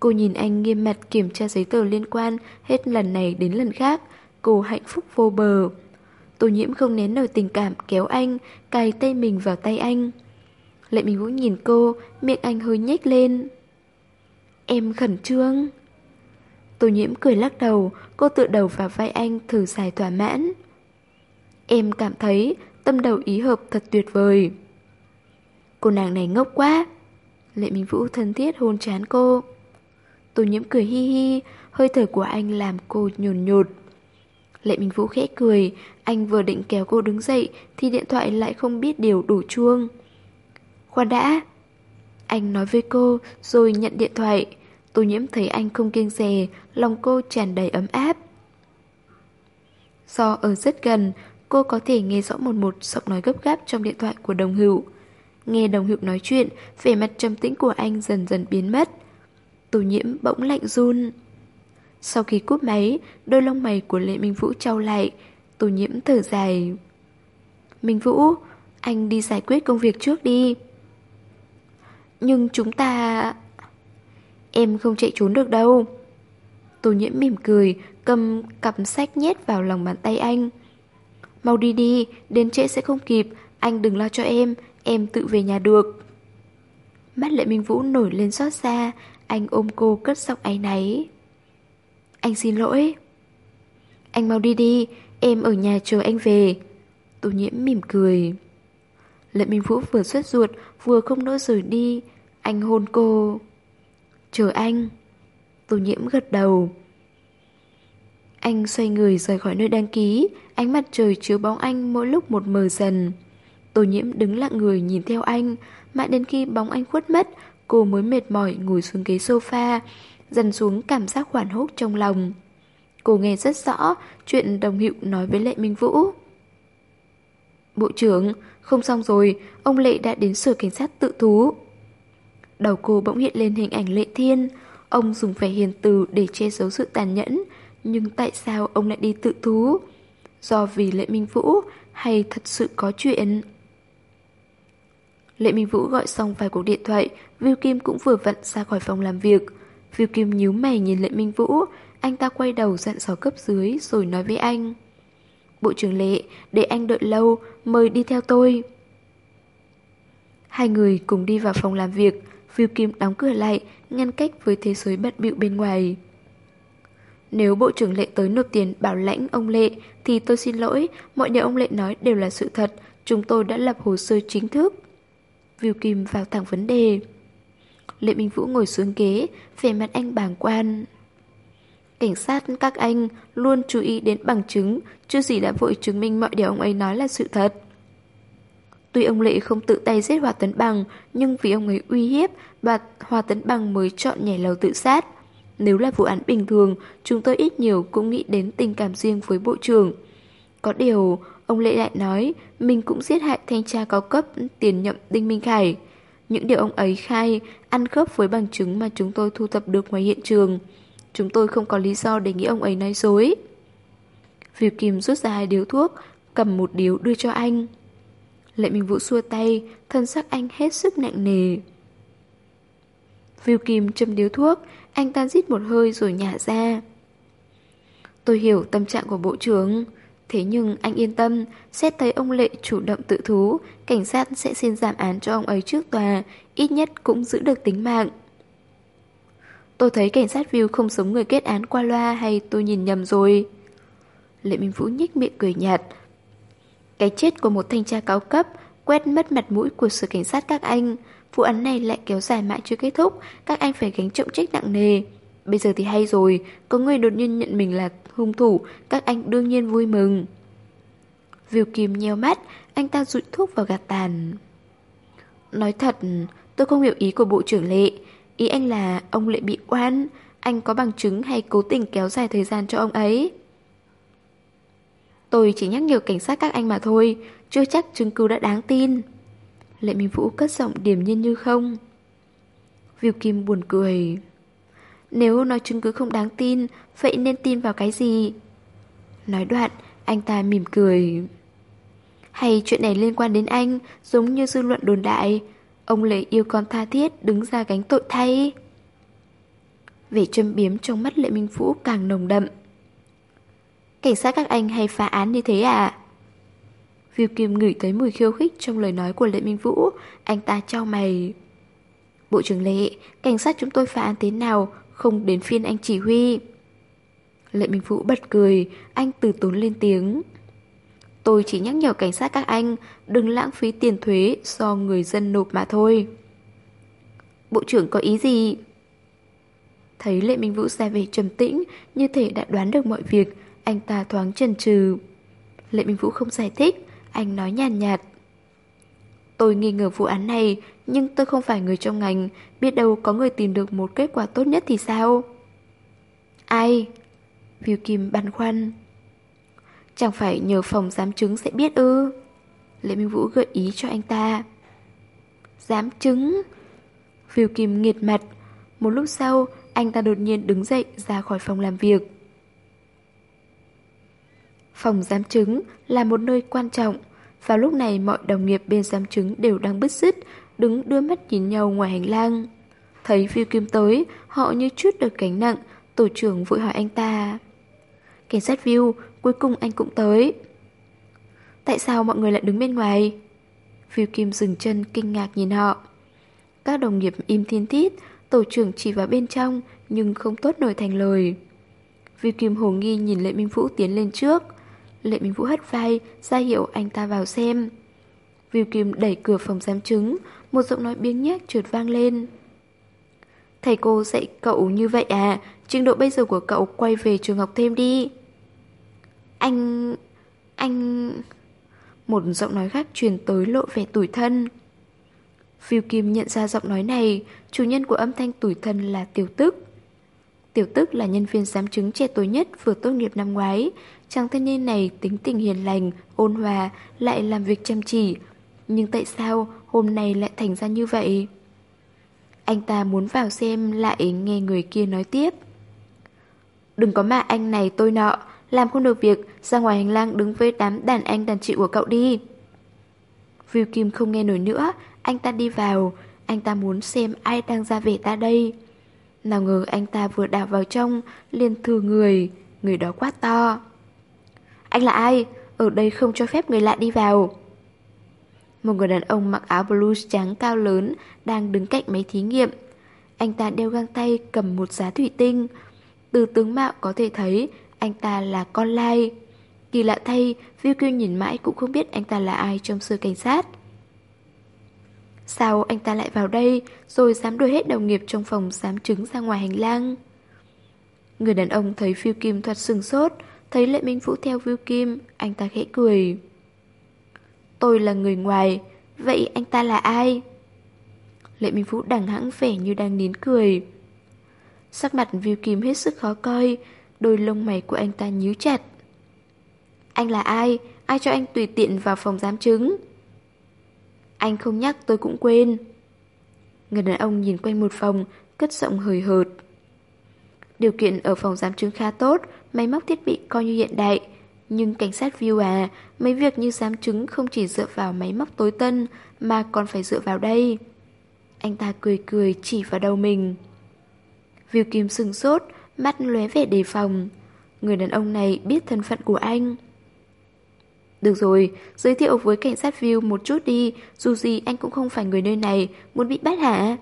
Cô nhìn anh nghiêm mặt kiểm tra giấy tờ liên quan hết lần này đến lần khác, cô hạnh phúc vô bờ. Tô nhiễm không nén nổi tình cảm kéo anh, cài tay mình vào tay anh. Lệ Minh Vũ nhìn cô, miệng anh hơi nhếch lên. Em khẩn trương. Tô nhiễm cười lắc đầu, cô tựa đầu vào vai anh thử dài thỏa mãn. Em cảm thấy tâm đầu ý hợp thật tuyệt vời. Cô nàng này ngốc quá. Lệ Minh Vũ thân thiết hôn chán cô. Tô nhiễm cười hi hi, hơi thở của anh làm cô nhồn nhột. Lệ Minh Vũ khẽ cười, anh vừa định kéo cô đứng dậy thì điện thoại lại không biết điều đủ chuông. Khoan đã. Anh nói với cô rồi nhận điện thoại. Tô nhiễm thấy anh không kiêng dè, lòng cô tràn đầy ấm áp. Do ở rất gần, cô có thể nghe rõ một một giọng nói gấp gáp trong điện thoại của đồng hữu. Nghe đồng hữu nói chuyện, vẻ mặt trầm tĩnh của anh dần dần biến mất. Tô nhiễm bỗng lạnh run. Sau khi cúp máy, đôi lông mày của Lệ Minh Vũ trao lại, Tô nhiễm thở dài. Minh Vũ, anh đi giải quyết công việc trước đi. Nhưng chúng ta... Em không chạy trốn được đâu. Tô nhiễm mỉm cười, cầm cặp sách nhét vào lòng bàn tay anh. Mau đi đi, đến trễ sẽ không kịp, anh đừng lo cho em, em tự về nhà được. Mắt lệ minh vũ nổi lên xót xa, anh ôm cô cất giọng áy náy. Anh xin lỗi. Anh mau đi đi, em ở nhà chờ anh về. Tô nhiễm mỉm cười. Lệ Minh Vũ vừa xuất ruột, vừa không nỡ rời đi. Anh hôn cô. Chờ anh. Tô nhiễm gật đầu. Anh xoay người rời khỏi nơi đăng ký, ánh mặt trời chiếu bóng anh mỗi lúc một mờ dần. Tô nhiễm đứng lặng người nhìn theo anh, mãi đến khi bóng anh khuất mất, cô mới mệt mỏi ngồi xuống ghế sofa, dần xuống cảm giác hoảng hốt trong lòng. Cô nghe rất rõ chuyện đồng hiệu nói với Lệ Minh Vũ. Bộ trưởng, không xong rồi, ông Lệ đã đến sở cảnh sát tự thú. Đầu cô bỗng hiện lên hình ảnh Lệ Thiên, ông dùng vẻ hiền từ để che giấu sự tàn nhẫn, nhưng tại sao ông lại đi tự thú? Do vì Lệ Minh Vũ hay thật sự có chuyện? Lệ Minh Vũ gọi xong vài cuộc điện thoại, Viu Kim cũng vừa vặn ra khỏi phòng làm việc. Viu Kim nhíu mày nhìn Lệ Minh Vũ, anh ta quay đầu dặn dò cấp dưới rồi nói với anh. Bộ trưởng Lệ, để anh đợi lâu, mời đi theo tôi. Hai người cùng đi vào phòng làm việc, Viu Kim đóng cửa lại, ngăn cách với thế giới bận bịu bên ngoài. Nếu Bộ trưởng Lệ tới nộp tiền bảo lãnh ông Lệ thì tôi xin lỗi, mọi điều ông Lệ nói đều là sự thật, chúng tôi đã lập hồ sơ chính thức. Viu Kim vào thẳng vấn đề. Lệ Minh Vũ ngồi xuống ghế, vẻ mặt anh bàng quan. Cảnh sát các anh luôn chú ý đến bằng chứng, chưa gì đã vội chứng minh mọi điều ông ấy nói là sự thật. Tuy ông Lệ không tự tay giết Hòa Tấn Bằng, nhưng vì ông ấy uy hiếp, và Hòa Tấn Bằng mới chọn nhảy lầu tự sát. Nếu là vụ án bình thường, chúng tôi ít nhiều cũng nghĩ đến tình cảm riêng với bộ trưởng. Có điều, ông Lệ lại nói, mình cũng giết hại thanh tra cao cấp tiền nhậm Đinh Minh Khải. Những điều ông ấy khai ăn khớp với bằng chứng mà chúng tôi thu thập được ngoài hiện trường. Chúng tôi không có lý do để nghĩ ông ấy nói dối. Viu Kim rút ra hai điếu thuốc, cầm một điếu đưa cho anh. Lệ Minh Vũ xua tay, thân sắc anh hết sức nặng nề. Viu Kim châm điếu thuốc, anh ta rít một hơi rồi nhả ra. Tôi hiểu tâm trạng của bộ trưởng. Thế nhưng anh yên tâm, xét thấy ông Lệ chủ động tự thú, cảnh sát sẽ xin giảm án cho ông ấy trước tòa, ít nhất cũng giữ được tính mạng. Tôi thấy cảnh sát view không giống người kết án qua loa hay tôi nhìn nhầm rồi. Lệ Minh Vũ nhếch miệng cười nhạt. Cái chết của một thanh tra cao cấp quét mất mặt mũi của sở cảnh sát các anh. Vụ án này lại kéo dài mãi chưa kết thúc, các anh phải gánh trọng trách nặng nề. Bây giờ thì hay rồi, có người đột nhiên nhận mình là hung thủ, các anh đương nhiên vui mừng. Viu Kim nheo mắt, anh ta rụi thuốc vào gạt tàn. Nói thật, tôi không hiểu ý của Bộ trưởng Lệ. Ý anh là ông Lệ bị oan, anh có bằng chứng hay cố tình kéo dài thời gian cho ông ấy? Tôi chỉ nhắc nhở cảnh sát các anh mà thôi, chưa chắc chứng cứ đã đáng tin. Lệ Minh Vũ cất giọng điềm nhiên như không. Viu Kim buồn cười. Nếu nói chứng cứ không đáng tin, vậy nên tin vào cái gì? Nói đoạn, anh ta mỉm cười. Hay chuyện này liên quan đến anh, giống như dư luận đồn đại. Ông Lệ yêu con tha thiết, đứng ra gánh tội thay. Vẻ châm biếm trong mắt Lệ Minh Vũ càng nồng đậm. Cảnh sát các anh hay phá án như thế à? Viu Kim ngửi thấy mùi khiêu khích trong lời nói của Lệ Minh Vũ, anh ta trao mày. Bộ trưởng Lệ, cảnh sát chúng tôi phá án thế nào, không đến phiên anh chỉ huy. Lệ Minh Vũ bật cười, anh từ tốn lên tiếng. Tôi chỉ nhắc nhở cảnh sát các anh đừng lãng phí tiền thuế do người dân nộp mà thôi. Bộ trưởng có ý gì? Thấy Lệ Minh Vũ ra về trầm tĩnh, như thể đã đoán được mọi việc, anh ta thoáng chần chừ. Lệ Minh Vũ không giải thích, anh nói nhàn nhạt, nhạt. Tôi nghi ngờ vụ án này, nhưng tôi không phải người trong ngành, biết đâu có người tìm được một kết quả tốt nhất thì sao? Ai? Viu Kim băn khoăn. Chẳng phải nhờ phòng giám chứng sẽ biết ư? Lệ Minh Vũ gợi ý cho anh ta. Giám chứng? Viu Kim nghiệt mặt. Một lúc sau, anh ta đột nhiên đứng dậy ra khỏi phòng làm việc. Phòng giám chứng là một nơi quan trọng. Vào lúc này mọi đồng nghiệp bên giám chứng đều đang bứt rứt, đứng đưa mắt nhìn nhau ngoài hành lang. Thấy phiêu kim tới, họ như chút được gánh nặng, tổ trưởng vội hỏi anh ta. Cảnh sát view, cuối cùng anh cũng tới. Tại sao mọi người lại đứng bên ngoài? view kim dừng chân kinh ngạc nhìn họ. Các đồng nghiệp im thiên thít, tổ trưởng chỉ vào bên trong nhưng không tốt nổi thành lời. view kim hồ nghi nhìn Lệ Minh Vũ tiến lên trước. Lệ Minh Vũ hất vai, ra hiệu anh ta vào xem. view Kim đẩy cửa phòng giám chứng, một giọng nói biếng nhác trượt vang lên. Thầy cô dạy cậu như vậy à, trình độ bây giờ của cậu quay về trường học thêm đi. Anh... anh... Một giọng nói khác truyền tới lộ vẻ tủi thân. phiêu Kim nhận ra giọng nói này, chủ nhân của âm thanh tủi thân là Tiểu Tức. Tiểu Tức là nhân viên giám chứng trẻ tuổi nhất vừa tốt nghiệp năm ngoái. Chàng thanh niên này tính tình hiền lành, ôn hòa, lại làm việc chăm chỉ. Nhưng tại sao hôm nay lại thành ra như vậy? Anh ta muốn vào xem lại nghe người kia nói tiếp. Đừng có mà anh này tôi nọ, làm không được việc, ra ngoài hành lang đứng với đám đàn anh đàn chị của cậu đi. Viu Kim không nghe nổi nữa, anh ta đi vào, anh ta muốn xem ai đang ra về ta đây. Nào ngờ anh ta vừa đạp vào trong, liền thừa người, người đó quá to. Anh là ai? Ở đây không cho phép người lạ đi vào. Một người đàn ông mặc áo blues trắng cao lớn đang đứng cạnh máy thí nghiệm. Anh ta đeo găng tay cầm một giá thủy tinh. Từ tướng mạo có thể thấy anh ta là con lai. Kỳ lạ thay, Viu Kiêu nhìn mãi cũng không biết anh ta là ai trong sư cảnh sát. Sao anh ta lại vào đây rồi dám đuổi hết đồng nghiệp trong phòng dám chứng ra ngoài hành lang? Người đàn ông thấy Phiêu Kim thoạt sừng sốt, thấy Lệ Minh Vũ theo Phiêu Kim, anh ta khẽ cười. Tôi là người ngoài, vậy anh ta là ai? Lệ Minh Vũ đằng hãng vẻ như đang nín cười. Sắc mặt Viu Kim hết sức khó coi, đôi lông mày của anh ta nhíu chặt. Anh là ai? Ai cho anh tùy tiện vào phòng giám chứng? Anh không nhắc tôi cũng quên. Người đàn ông nhìn quanh một phòng, cất giọng hời hợt. Điều kiện ở phòng giám chứng khá tốt, máy móc thiết bị coi như hiện đại. Nhưng cảnh sát view à, mấy việc như giám chứng không chỉ dựa vào máy móc tối tân, mà còn phải dựa vào đây. Anh ta cười cười chỉ vào đầu mình. View Kim sừng sốt, mắt lóe vẻ đề phòng. Người đàn ông này biết thân phận của anh. Được rồi, giới thiệu với cảnh sát view một chút đi, dù gì anh cũng không phải người nơi này, muốn bị bắt hả?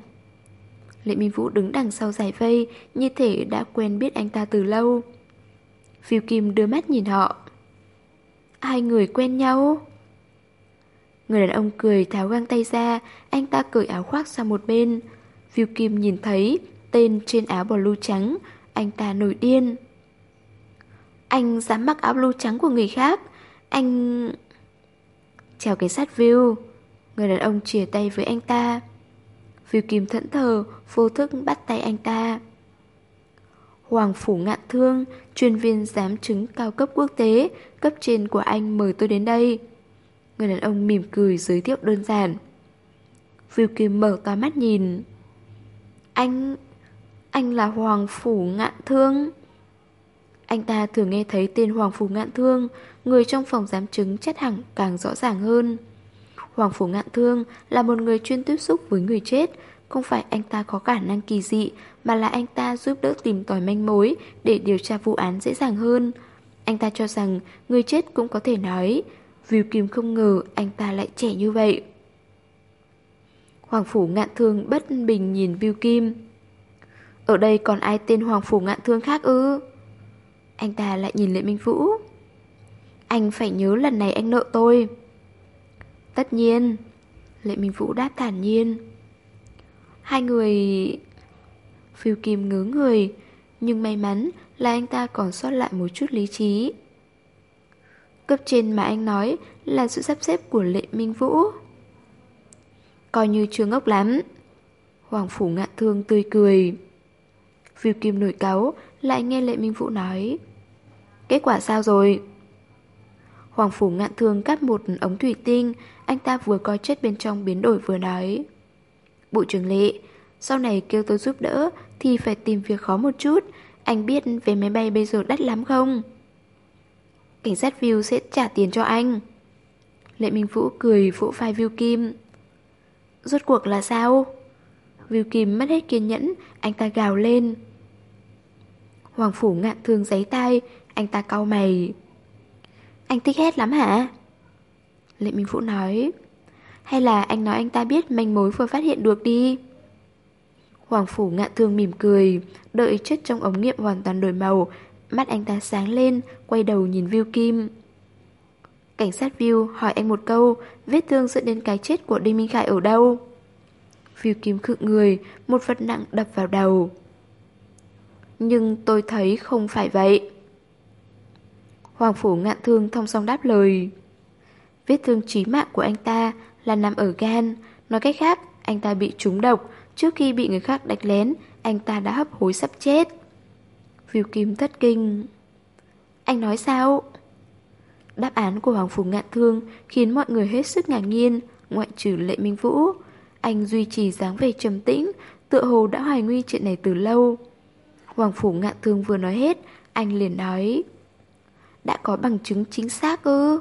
Lệ Minh Vũ đứng đằng sau giải vây, như thể đã quen biết anh ta từ lâu. Phiêu Kim đưa mắt nhìn họ. Hai người quen nhau? Người đàn ông cười tháo găng tay ra, anh ta cởi áo khoác sang một bên. Viu Kim nhìn thấy tên trên áo bò lưu trắng, anh ta nổi điên. Anh dám mặc áo blue trắng của người khác, anh... Chào cảnh sát view Người đàn ông chìa tay với anh ta View Kim thẫn thờ Vô thức bắt tay anh ta Hoàng Phủ Ngạn Thương Chuyên viên giám chứng cao cấp quốc tế Cấp trên của anh mời tôi đến đây. Người đàn ông mỉm cười giới thiệu đơn giản. View Kim mở to mắt nhìn. Anh... Anh là Hoàng Phủ Ngạn Thương. Anh ta thường nghe thấy tên Hoàng Phủ Ngạn Thương người trong phòng giám chứng chắc hẳn càng rõ ràng hơn. Hoàng Phủ Ngạn Thương là một người chuyên tiếp xúc với người chết, không phải anh ta có khả năng kỳ dị, mà là anh ta giúp đỡ tìm tòi manh mối để điều tra vụ án dễ dàng hơn. Anh ta cho rằng người chết cũng có thể nói, Viu Kim không ngờ anh ta lại trẻ như vậy. Hoàng Phủ Ngạn Thương bất bình nhìn Viu Kim. Ở đây còn ai tên Hoàng Phủ Ngạn Thương khác ư? Anh ta lại nhìn Lệ Minh Vũ. Anh phải nhớ lần này anh nợ tôi Tất nhiên Lệ Minh Vũ đáp thản nhiên Hai người... Phiêu Kim ngớ người Nhưng may mắn là anh ta còn sót lại một chút lý trí. Cấp trên mà anh nói là sự sắp xếp của Lệ Minh Vũ. Coi như chưa ngốc lắm. Hoàng Phủ ngạn thương tươi cười. Phiêu Kim nổi cáu Lại nghe Lệ Minh Vũ nói. Kết quả sao rồi? Hoàng Phủ ngạn thương cắt một ống thủy tinh, anh ta vừa coi chất bên trong biến đổi vừa nói. Bộ trưởng lệ, sau này kêu tôi giúp đỡ thì phải tìm việc khó một chút, anh biết vé máy bay bây giờ đắt lắm không? Cảnh sát View sẽ trả tiền cho anh. Lệ Minh Vũ cười vỗ vai View Kim. Rốt cuộc là sao? View Kim mất hết kiên nhẫn, anh ta gào lên. Hoàng Phủ ngạn thương giấy tay, anh ta cau mày. Anh thích hết lắm hả? Lệ Minh Vũ nói. Hay là anh nói anh ta biết manh mối vừa phát hiện được đi? Hoàng Phủ ngạn thương mỉm cười, đợi chất trong ống nghiệm hoàn toàn đổi màu, mắt anh ta sáng lên, quay đầu nhìn Viu Kim. Cảnh sát Viu hỏi anh một câu, vết thương dẫn đến cái chết của Đinh Minh Khải ở đâu? Viu Kim khựng người, một vật nặng đập vào đầu. Nhưng tôi thấy không phải vậy. Hoàng Phủ ngạn thương thông song đáp lời. Vết thương chí mạng của anh ta là nằm ở gan, nói cách khác, anh ta bị trúng độc, trước khi bị người khác đánh lén, anh ta đã hấp hối sắp chết. Viu Kim thất kinh. Anh nói sao? Đáp án của Hoàng Phủ Ngạn Thương khiến mọi người hết sức ngạc nhiên, ngoại trừ Lệ Minh Vũ. Anh duy trì dáng vẻ trầm tĩnh, tựa hồ đã hoài nguy chuyện này từ lâu. Hoàng Phủ Ngạn Thương vừa nói hết, anh liền nói. Đã có bằng chứng chính xác ư?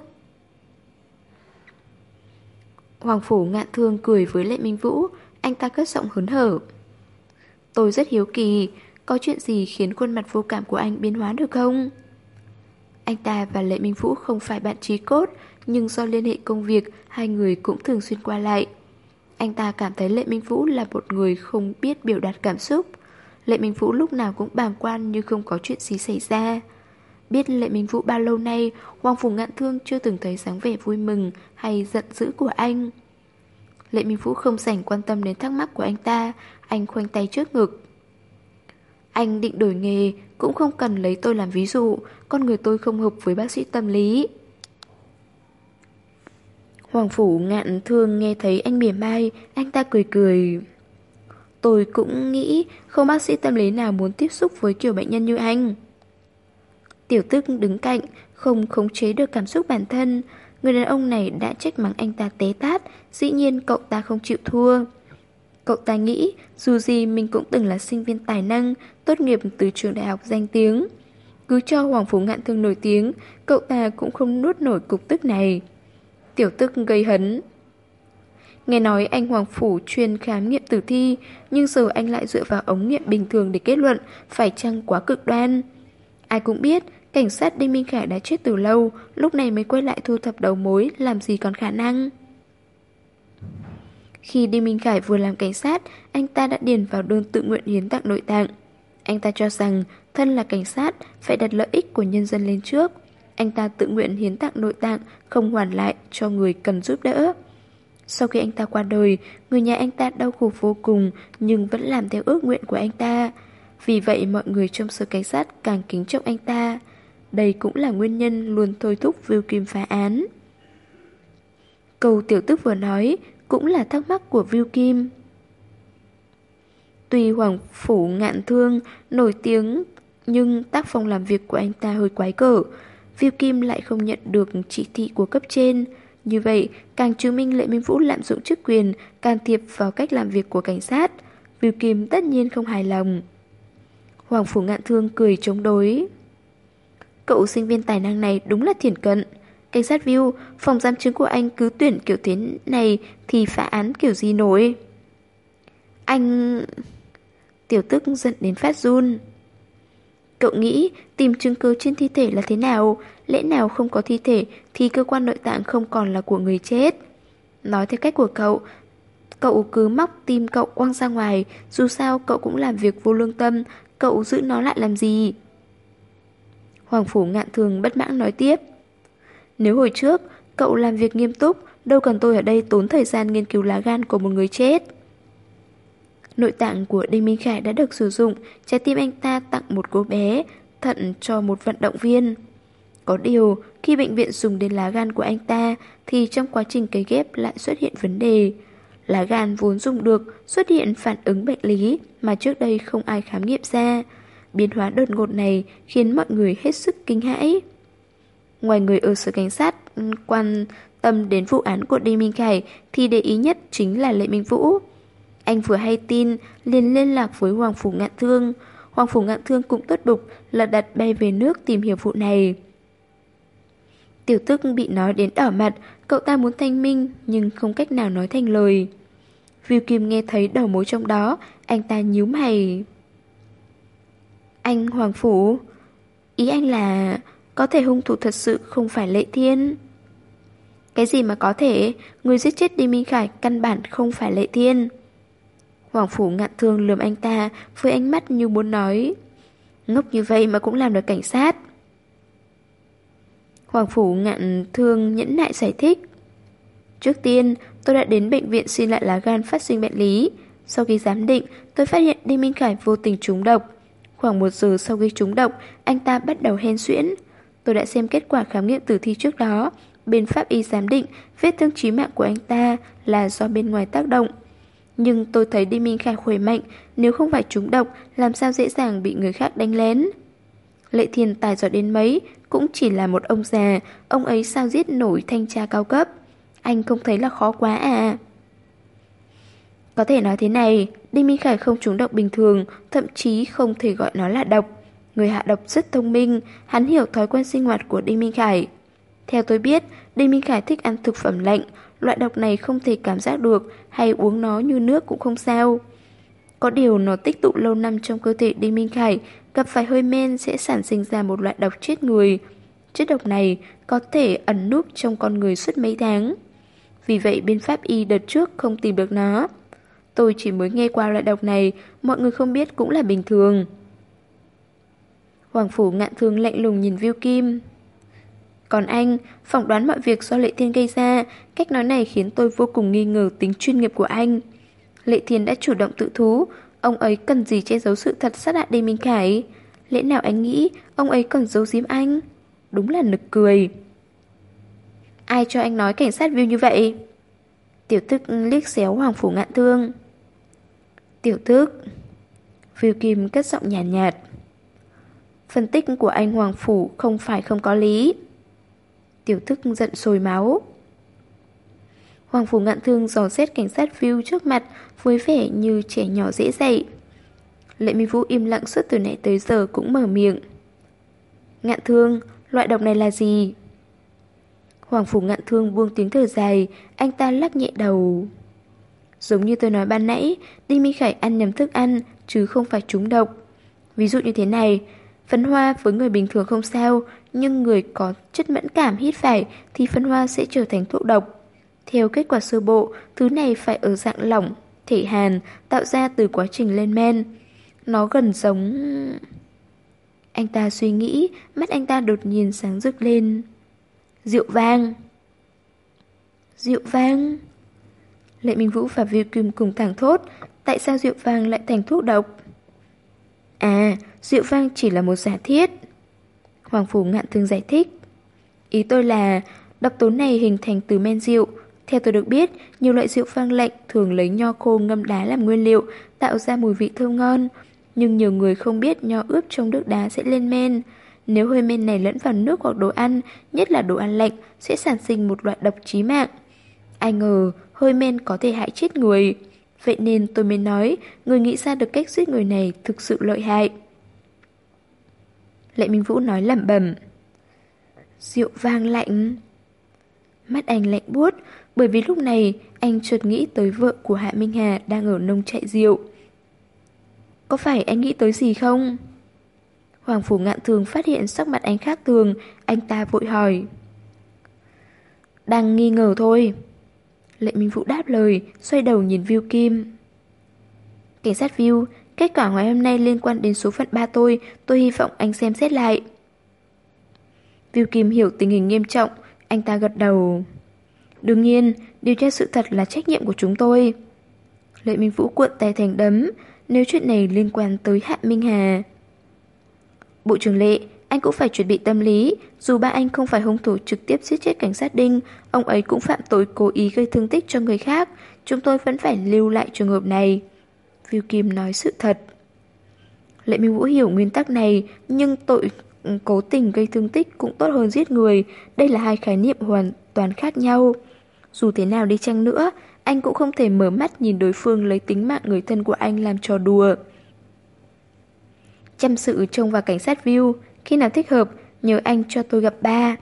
Hoàng Phủ Ngạn Thương cười với Lệ Minh Vũ, anh ta cất giọng hớn hở. Tôi rất hiếu kỳ, có chuyện gì khiến khuôn mặt vô cảm của anh biến hóa được không? Anh ta và Lệ Minh Vũ không phải bạn trí cốt, nhưng do liên hệ công việc, hai người cũng thường xuyên qua lại. Anh ta cảm thấy Lệ Minh Vũ là một người không biết biểu đạt cảm xúc. Lệ Minh Vũ lúc nào cũng bàng quan như không có chuyện gì xảy ra. Biết Lệ Minh Vũ bao lâu nay, Hoàng Phủ Ngạn Thương chưa từng thấy dáng vẻ vui mừng hay giận dữ của anh. Lệ Minh Vũ không dành quan tâm đến thắc mắc của anh ta, anh khoanh tay trước ngực. Anh định đổi nghề, cũng không cần lấy tôi làm ví dụ, con người tôi không hợp với bác sĩ tâm lý. Hoàng Phủ ngạn thương nghe thấy anh mỉa mai, anh ta cười cười. Tôi cũng nghĩ không bác sĩ tâm lý nào muốn tiếp xúc với kiểu bệnh nhân như anh. Tiểu tức đứng cạnh, không khống chế được cảm xúc bản thân. Người đàn ông này đã trách mắng anh ta té tát, dĩ nhiên cậu ta không chịu thua. Cậu ta nghĩ, dù gì mình cũng từng là sinh viên tài năng, tốt nghiệp từ trường đại học danh tiếng. Cứ cho Hoàng Phủ Ngạn Thương nổi tiếng, cậu ta cũng không nuốt nổi cục tức này. Tiểu tức gây hấn. Nghe nói anh Hoàng Phủ chuyên khám nghiệm tử thi, nhưng giờ anh lại dựa vào ống nghiệm bình thường để kết luận phải chăng quá cực đoan. Ai cũng biết, cảnh sát Đinh Minh Khải đã chết từ lâu, lúc này mới quay lại thu thập đầu mối, làm gì còn khả năng. Khi Đinh Minh Khải vừa làm cảnh sát, anh ta đã điền vào đơn tự nguyện hiến tặng nội tạng. Anh ta cho rằng thân là cảnh sát phải đặt lợi ích của nhân dân lên trước. Anh ta tự nguyện hiến tặng nội tạng không hoàn lại cho người cần giúp đỡ. Sau khi anh ta qua đời, người nhà anh ta đau khổ vô cùng nhưng vẫn làm theo ước nguyện của anh ta. Vì vậy mọi người trong sở cảnh sát càng kính trọng anh ta. Đây cũng là nguyên nhân luôn thôi thúc Viu Kim phá án. Câu tiểu tức vừa nói cũng là thắc mắc của Viu Kim. Tuy Hoàng Phủ ngạn thương, nổi tiếng, nhưng tác phong làm việc của anh ta hơi quái cỡ. Viu Kim lại không nhận được chỉ thị của cấp trên. Như vậy, càng chứng minh Lệ Minh Vũ lạm dụng chức quyền, can thiệp vào cách làm việc của cảnh sát. Viu Kim tất nhiên không hài lòng. Hoàng Phủ ngạn thương cười chống đối. Cậu sinh viên tài năng này đúng là thiển cận. Cảnh sát view, phòng giam chứng của anh cứ tuyển kiểu thế này thì phá án kiểu gì nổi. Anh... Tiểu tức giận đến phát run. Cậu nghĩ tìm chứng cứ trên thi thể là thế nào? Lẽ nào không có thi thể thì cơ quan nội tạng không còn là của người chết? Nói theo cách của cậu, cậu cứ móc tim cậu quăng ra ngoài, dù sao cậu cũng làm việc vô lương tâm, cậu giữ nó lại làm gì? Hoàng Phủ ngạn thường bất mãn nói tiếp. Nếu hồi trước, cậu làm việc nghiêm túc, đâu cần tôi ở đây tốn thời gian nghiên cứu lá gan của một người chết. Nội tạng của Đinh Minh Khải đã được sử dụng, trái tim anh ta tặng một cô bé, thận cho một vận động viên. Có điều, khi bệnh viện dùng đến lá gan của anh ta, thì trong quá trình cấy ghép lại xuất hiện vấn đề. Lá gan vốn dùng được xuất hiện phản ứng bệnh lý mà trước đây không ai khám nghiệm ra. Biến hóa đột ngột này khiến mọi người hết sức kinh hãi. Ngoài người ở sở cảnh sát ừ, quan tâm đến vụ án của Đinh Minh Khải thì để ý nhất chính là Lệ Minh Vũ. Anh vừa hay tin, liền liên lạc với Hoàng Phủ Ngạn Thương. Hoàng Phủ Ngạn Thương cũng tốt bục là đặt bay về nước tìm hiểu vụ này. Tiểu tức bị nói đến đỏ mặt, cậu ta muốn thanh minh nhưng không cách nào nói thành lời. Viu Kim nghe thấy đầu mối trong đó, anh ta nhíu mày. Anh Hoàng Phủ, ý anh là có thể hung thủ thật sự không phải Lệ Thiên. Cái gì mà có thể, người giết chết Đinh Minh Khải căn bản không phải Lệ Thiên. Hoàng Phủ ngạn thương lườm anh ta với ánh mắt như muốn nói. Ngốc như vậy mà cũng làm được cảnh sát. Hoàng Phủ ngạn thương nhẫn nại giải thích. Trước tiên, tôi đã đến bệnh viện xin lại lá gan phát sinh bệnh lý. Sau khi giám định, tôi phát hiện Đinh Minh Khải vô tình trúng độc. Khoảng một giờ sau khi trúng độc, anh ta bắt đầu hen suyễn. Tôi đã xem kết quả khám nghiệm tử thi trước đó. Bên pháp y giám định, vết thương chí mạng của anh ta là do bên ngoài tác động. Nhưng tôi thấy Đinh Minh Khải khỏe mạnh, nếu không phải trúng độc, làm sao dễ dàng bị người khác đánh lén. Lệ Thiên tài giỏi đến mấy, cũng chỉ là một ông già, ông ấy sao giết nổi thanh tra cao cấp. Anh không thấy là khó quá à? Có thể nói thế này, Đinh Minh Khải không trúng độc bình thường, thậm chí không thể gọi nó là độc. Người hạ độc rất thông minh, hắn hiểu thói quen sinh hoạt của Đinh Minh Khải. Theo tôi biết, Đinh Minh Khải thích ăn thực phẩm lạnh, loại độc này không thể cảm giác được hay uống nó như nước cũng không sao. Có điều nó tích tụ lâu năm trong cơ thể Đinh Minh Khải, gặp phải hơi men sẽ sản sinh ra một loại độc chết người. Chất độc này có thể ẩn núp trong con người suốt mấy tháng. Vì vậy bên pháp y đợt trước không tìm được nó. Tôi chỉ mới nghe qua loại độc này, mọi người không biết cũng là bình thường. Hoàng Phủ ngạn thương lạnh lùng nhìn Viu Kim. Còn anh, phỏng đoán mọi việc do Lệ Thiên gây ra, cách nói này khiến tôi vô cùng nghi ngờ tính chuyên nghiệp của anh. Lệ Thiên đã chủ động tự thú, ông ấy cần gì che giấu sự thật sát hại Đinh Minh Khải? Lẽ nào anh nghĩ ông ấy còn giấu giếm anh? Đúng là nực cười. Ai cho anh nói cảnh sát view như vậy? Tiểu thức liếc xéo Hoàng Phủ ngạn thương. Tiểu thức... Phiêu Kim cất giọng nhàn nhạt, nhạt. Phân tích của anh Hoàng Phủ không phải không có lý. Tiểu thức giận sôi máu. Hoàng Phủ ngạn thương dò xét cảnh sát view trước mặt với vẻ như trẻ nhỏ dễ dậy. Lệ Minh Vũ im lặng suốt từ nãy tới giờ cũng mở miệng. Ngạn thương, loại độc này là gì? Hoàng Phủ ngạn thương buông tiếng thở dài, anh ta lắc nhẹ đầu. Giống như tôi nói ban nãy, Đinh Minh Khải ăn nhầm thức ăn, chứ không phải trúng độc. Ví dụ như thế này, phấn hoa với người bình thường không sao, nhưng người có chất mẫn cảm hít phải thì phấn hoa sẽ trở thành thuốc độc. Theo kết quả sơ bộ, thứ này phải ở dạng lỏng, thể hàn, tạo ra từ quá trình lên men. Nó gần giống... Anh ta suy nghĩ, mắt anh ta đột nhiên sáng rực lên. Rượu vang. Rượu vang. Lệ Minh Vũ và Viu Kim cùng thẳng thốt, tại sao rượu vang lại thành thuốc độc? À, rượu vang chỉ là một giả thiết. Hoàng Phủ ngạn thương giải thích. Ý tôi là, độc tố này hình thành từ men rượu. Theo tôi được biết, nhiều loại rượu vang lạnh thường lấy nho khô ngâm đá làm nguyên liệu, tạo ra mùi vị thơm ngon. Nhưng nhiều người không biết nho ướp trong nước đá sẽ lên men. Nếu hơi men này lẫn vào nước hoặc đồ ăn, nhất là đồ ăn lạnh, sẽ sản sinh một loại độc chí mạng. Ai ngờ, hơi men có thể hại chết người. Vậy nên tôi mới nói, người nghĩ ra được cách giết người này thực sự lợi hại. Lệ Minh Vũ nói lẩm bẩm. Rượu vang lạnh. Mắt anh lạnh buốt, bởi vì lúc này anh chợt nghĩ tới vợ của Hạ Minh Hà đang ở nông trại rượu. Có phải anh nghĩ tới gì không? Hoàng Phủ Ngạn Thường phát hiện sắc mặt anh khác thường, anh ta vội hỏi. Đang nghi ngờ thôi. Lệ Minh Vũ đáp lời, xoay đầu nhìn Viu Kim. Cảnh sát Viu, kết quả ngày hôm nay liên quan đến số phận ba tôi, tôi hy vọng anh xem xét lại. Viu Kim hiểu tình hình nghiêm trọng, anh ta gật đầu. Đương nhiên, điều tra sự thật là trách nhiệm của chúng tôi. Lệ Minh Vũ cuộn tay thành đấm, nếu chuyện này liên quan tới Hạ Minh Hà. Bộ trưởng Lệ, anh cũng phải chuẩn bị tâm lý, dù ba anh không phải hung thủ trực tiếp giết chết cảnh sát Đinh, ông ấy cũng phạm tội cố ý gây thương tích cho người khác, chúng tôi vẫn phải lưu lại trường hợp này. Viu Kim nói sự thật. Lệ Minh Vũ hiểu nguyên tắc này, nhưng tội cố tình gây thương tích cũng tốt hơn giết người, đây là hai khái niệm hoàn toàn khác nhau. Dù thế nào đi chăng nữa, anh cũng không thể mở mắt nhìn đối phương lấy tính mạng người thân của anh làm trò đùa. Chăm sự trông vào cảnh sát view, khi nào thích hợp, nhờ anh cho tôi gặp ba.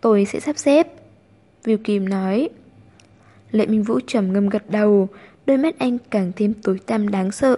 Tôi sẽ sắp xếp. Viu Kim nói. Lệ Minh Vũ trầm ngâm gật đầu, đôi mắt anh càng thêm tối tăm đáng sợ.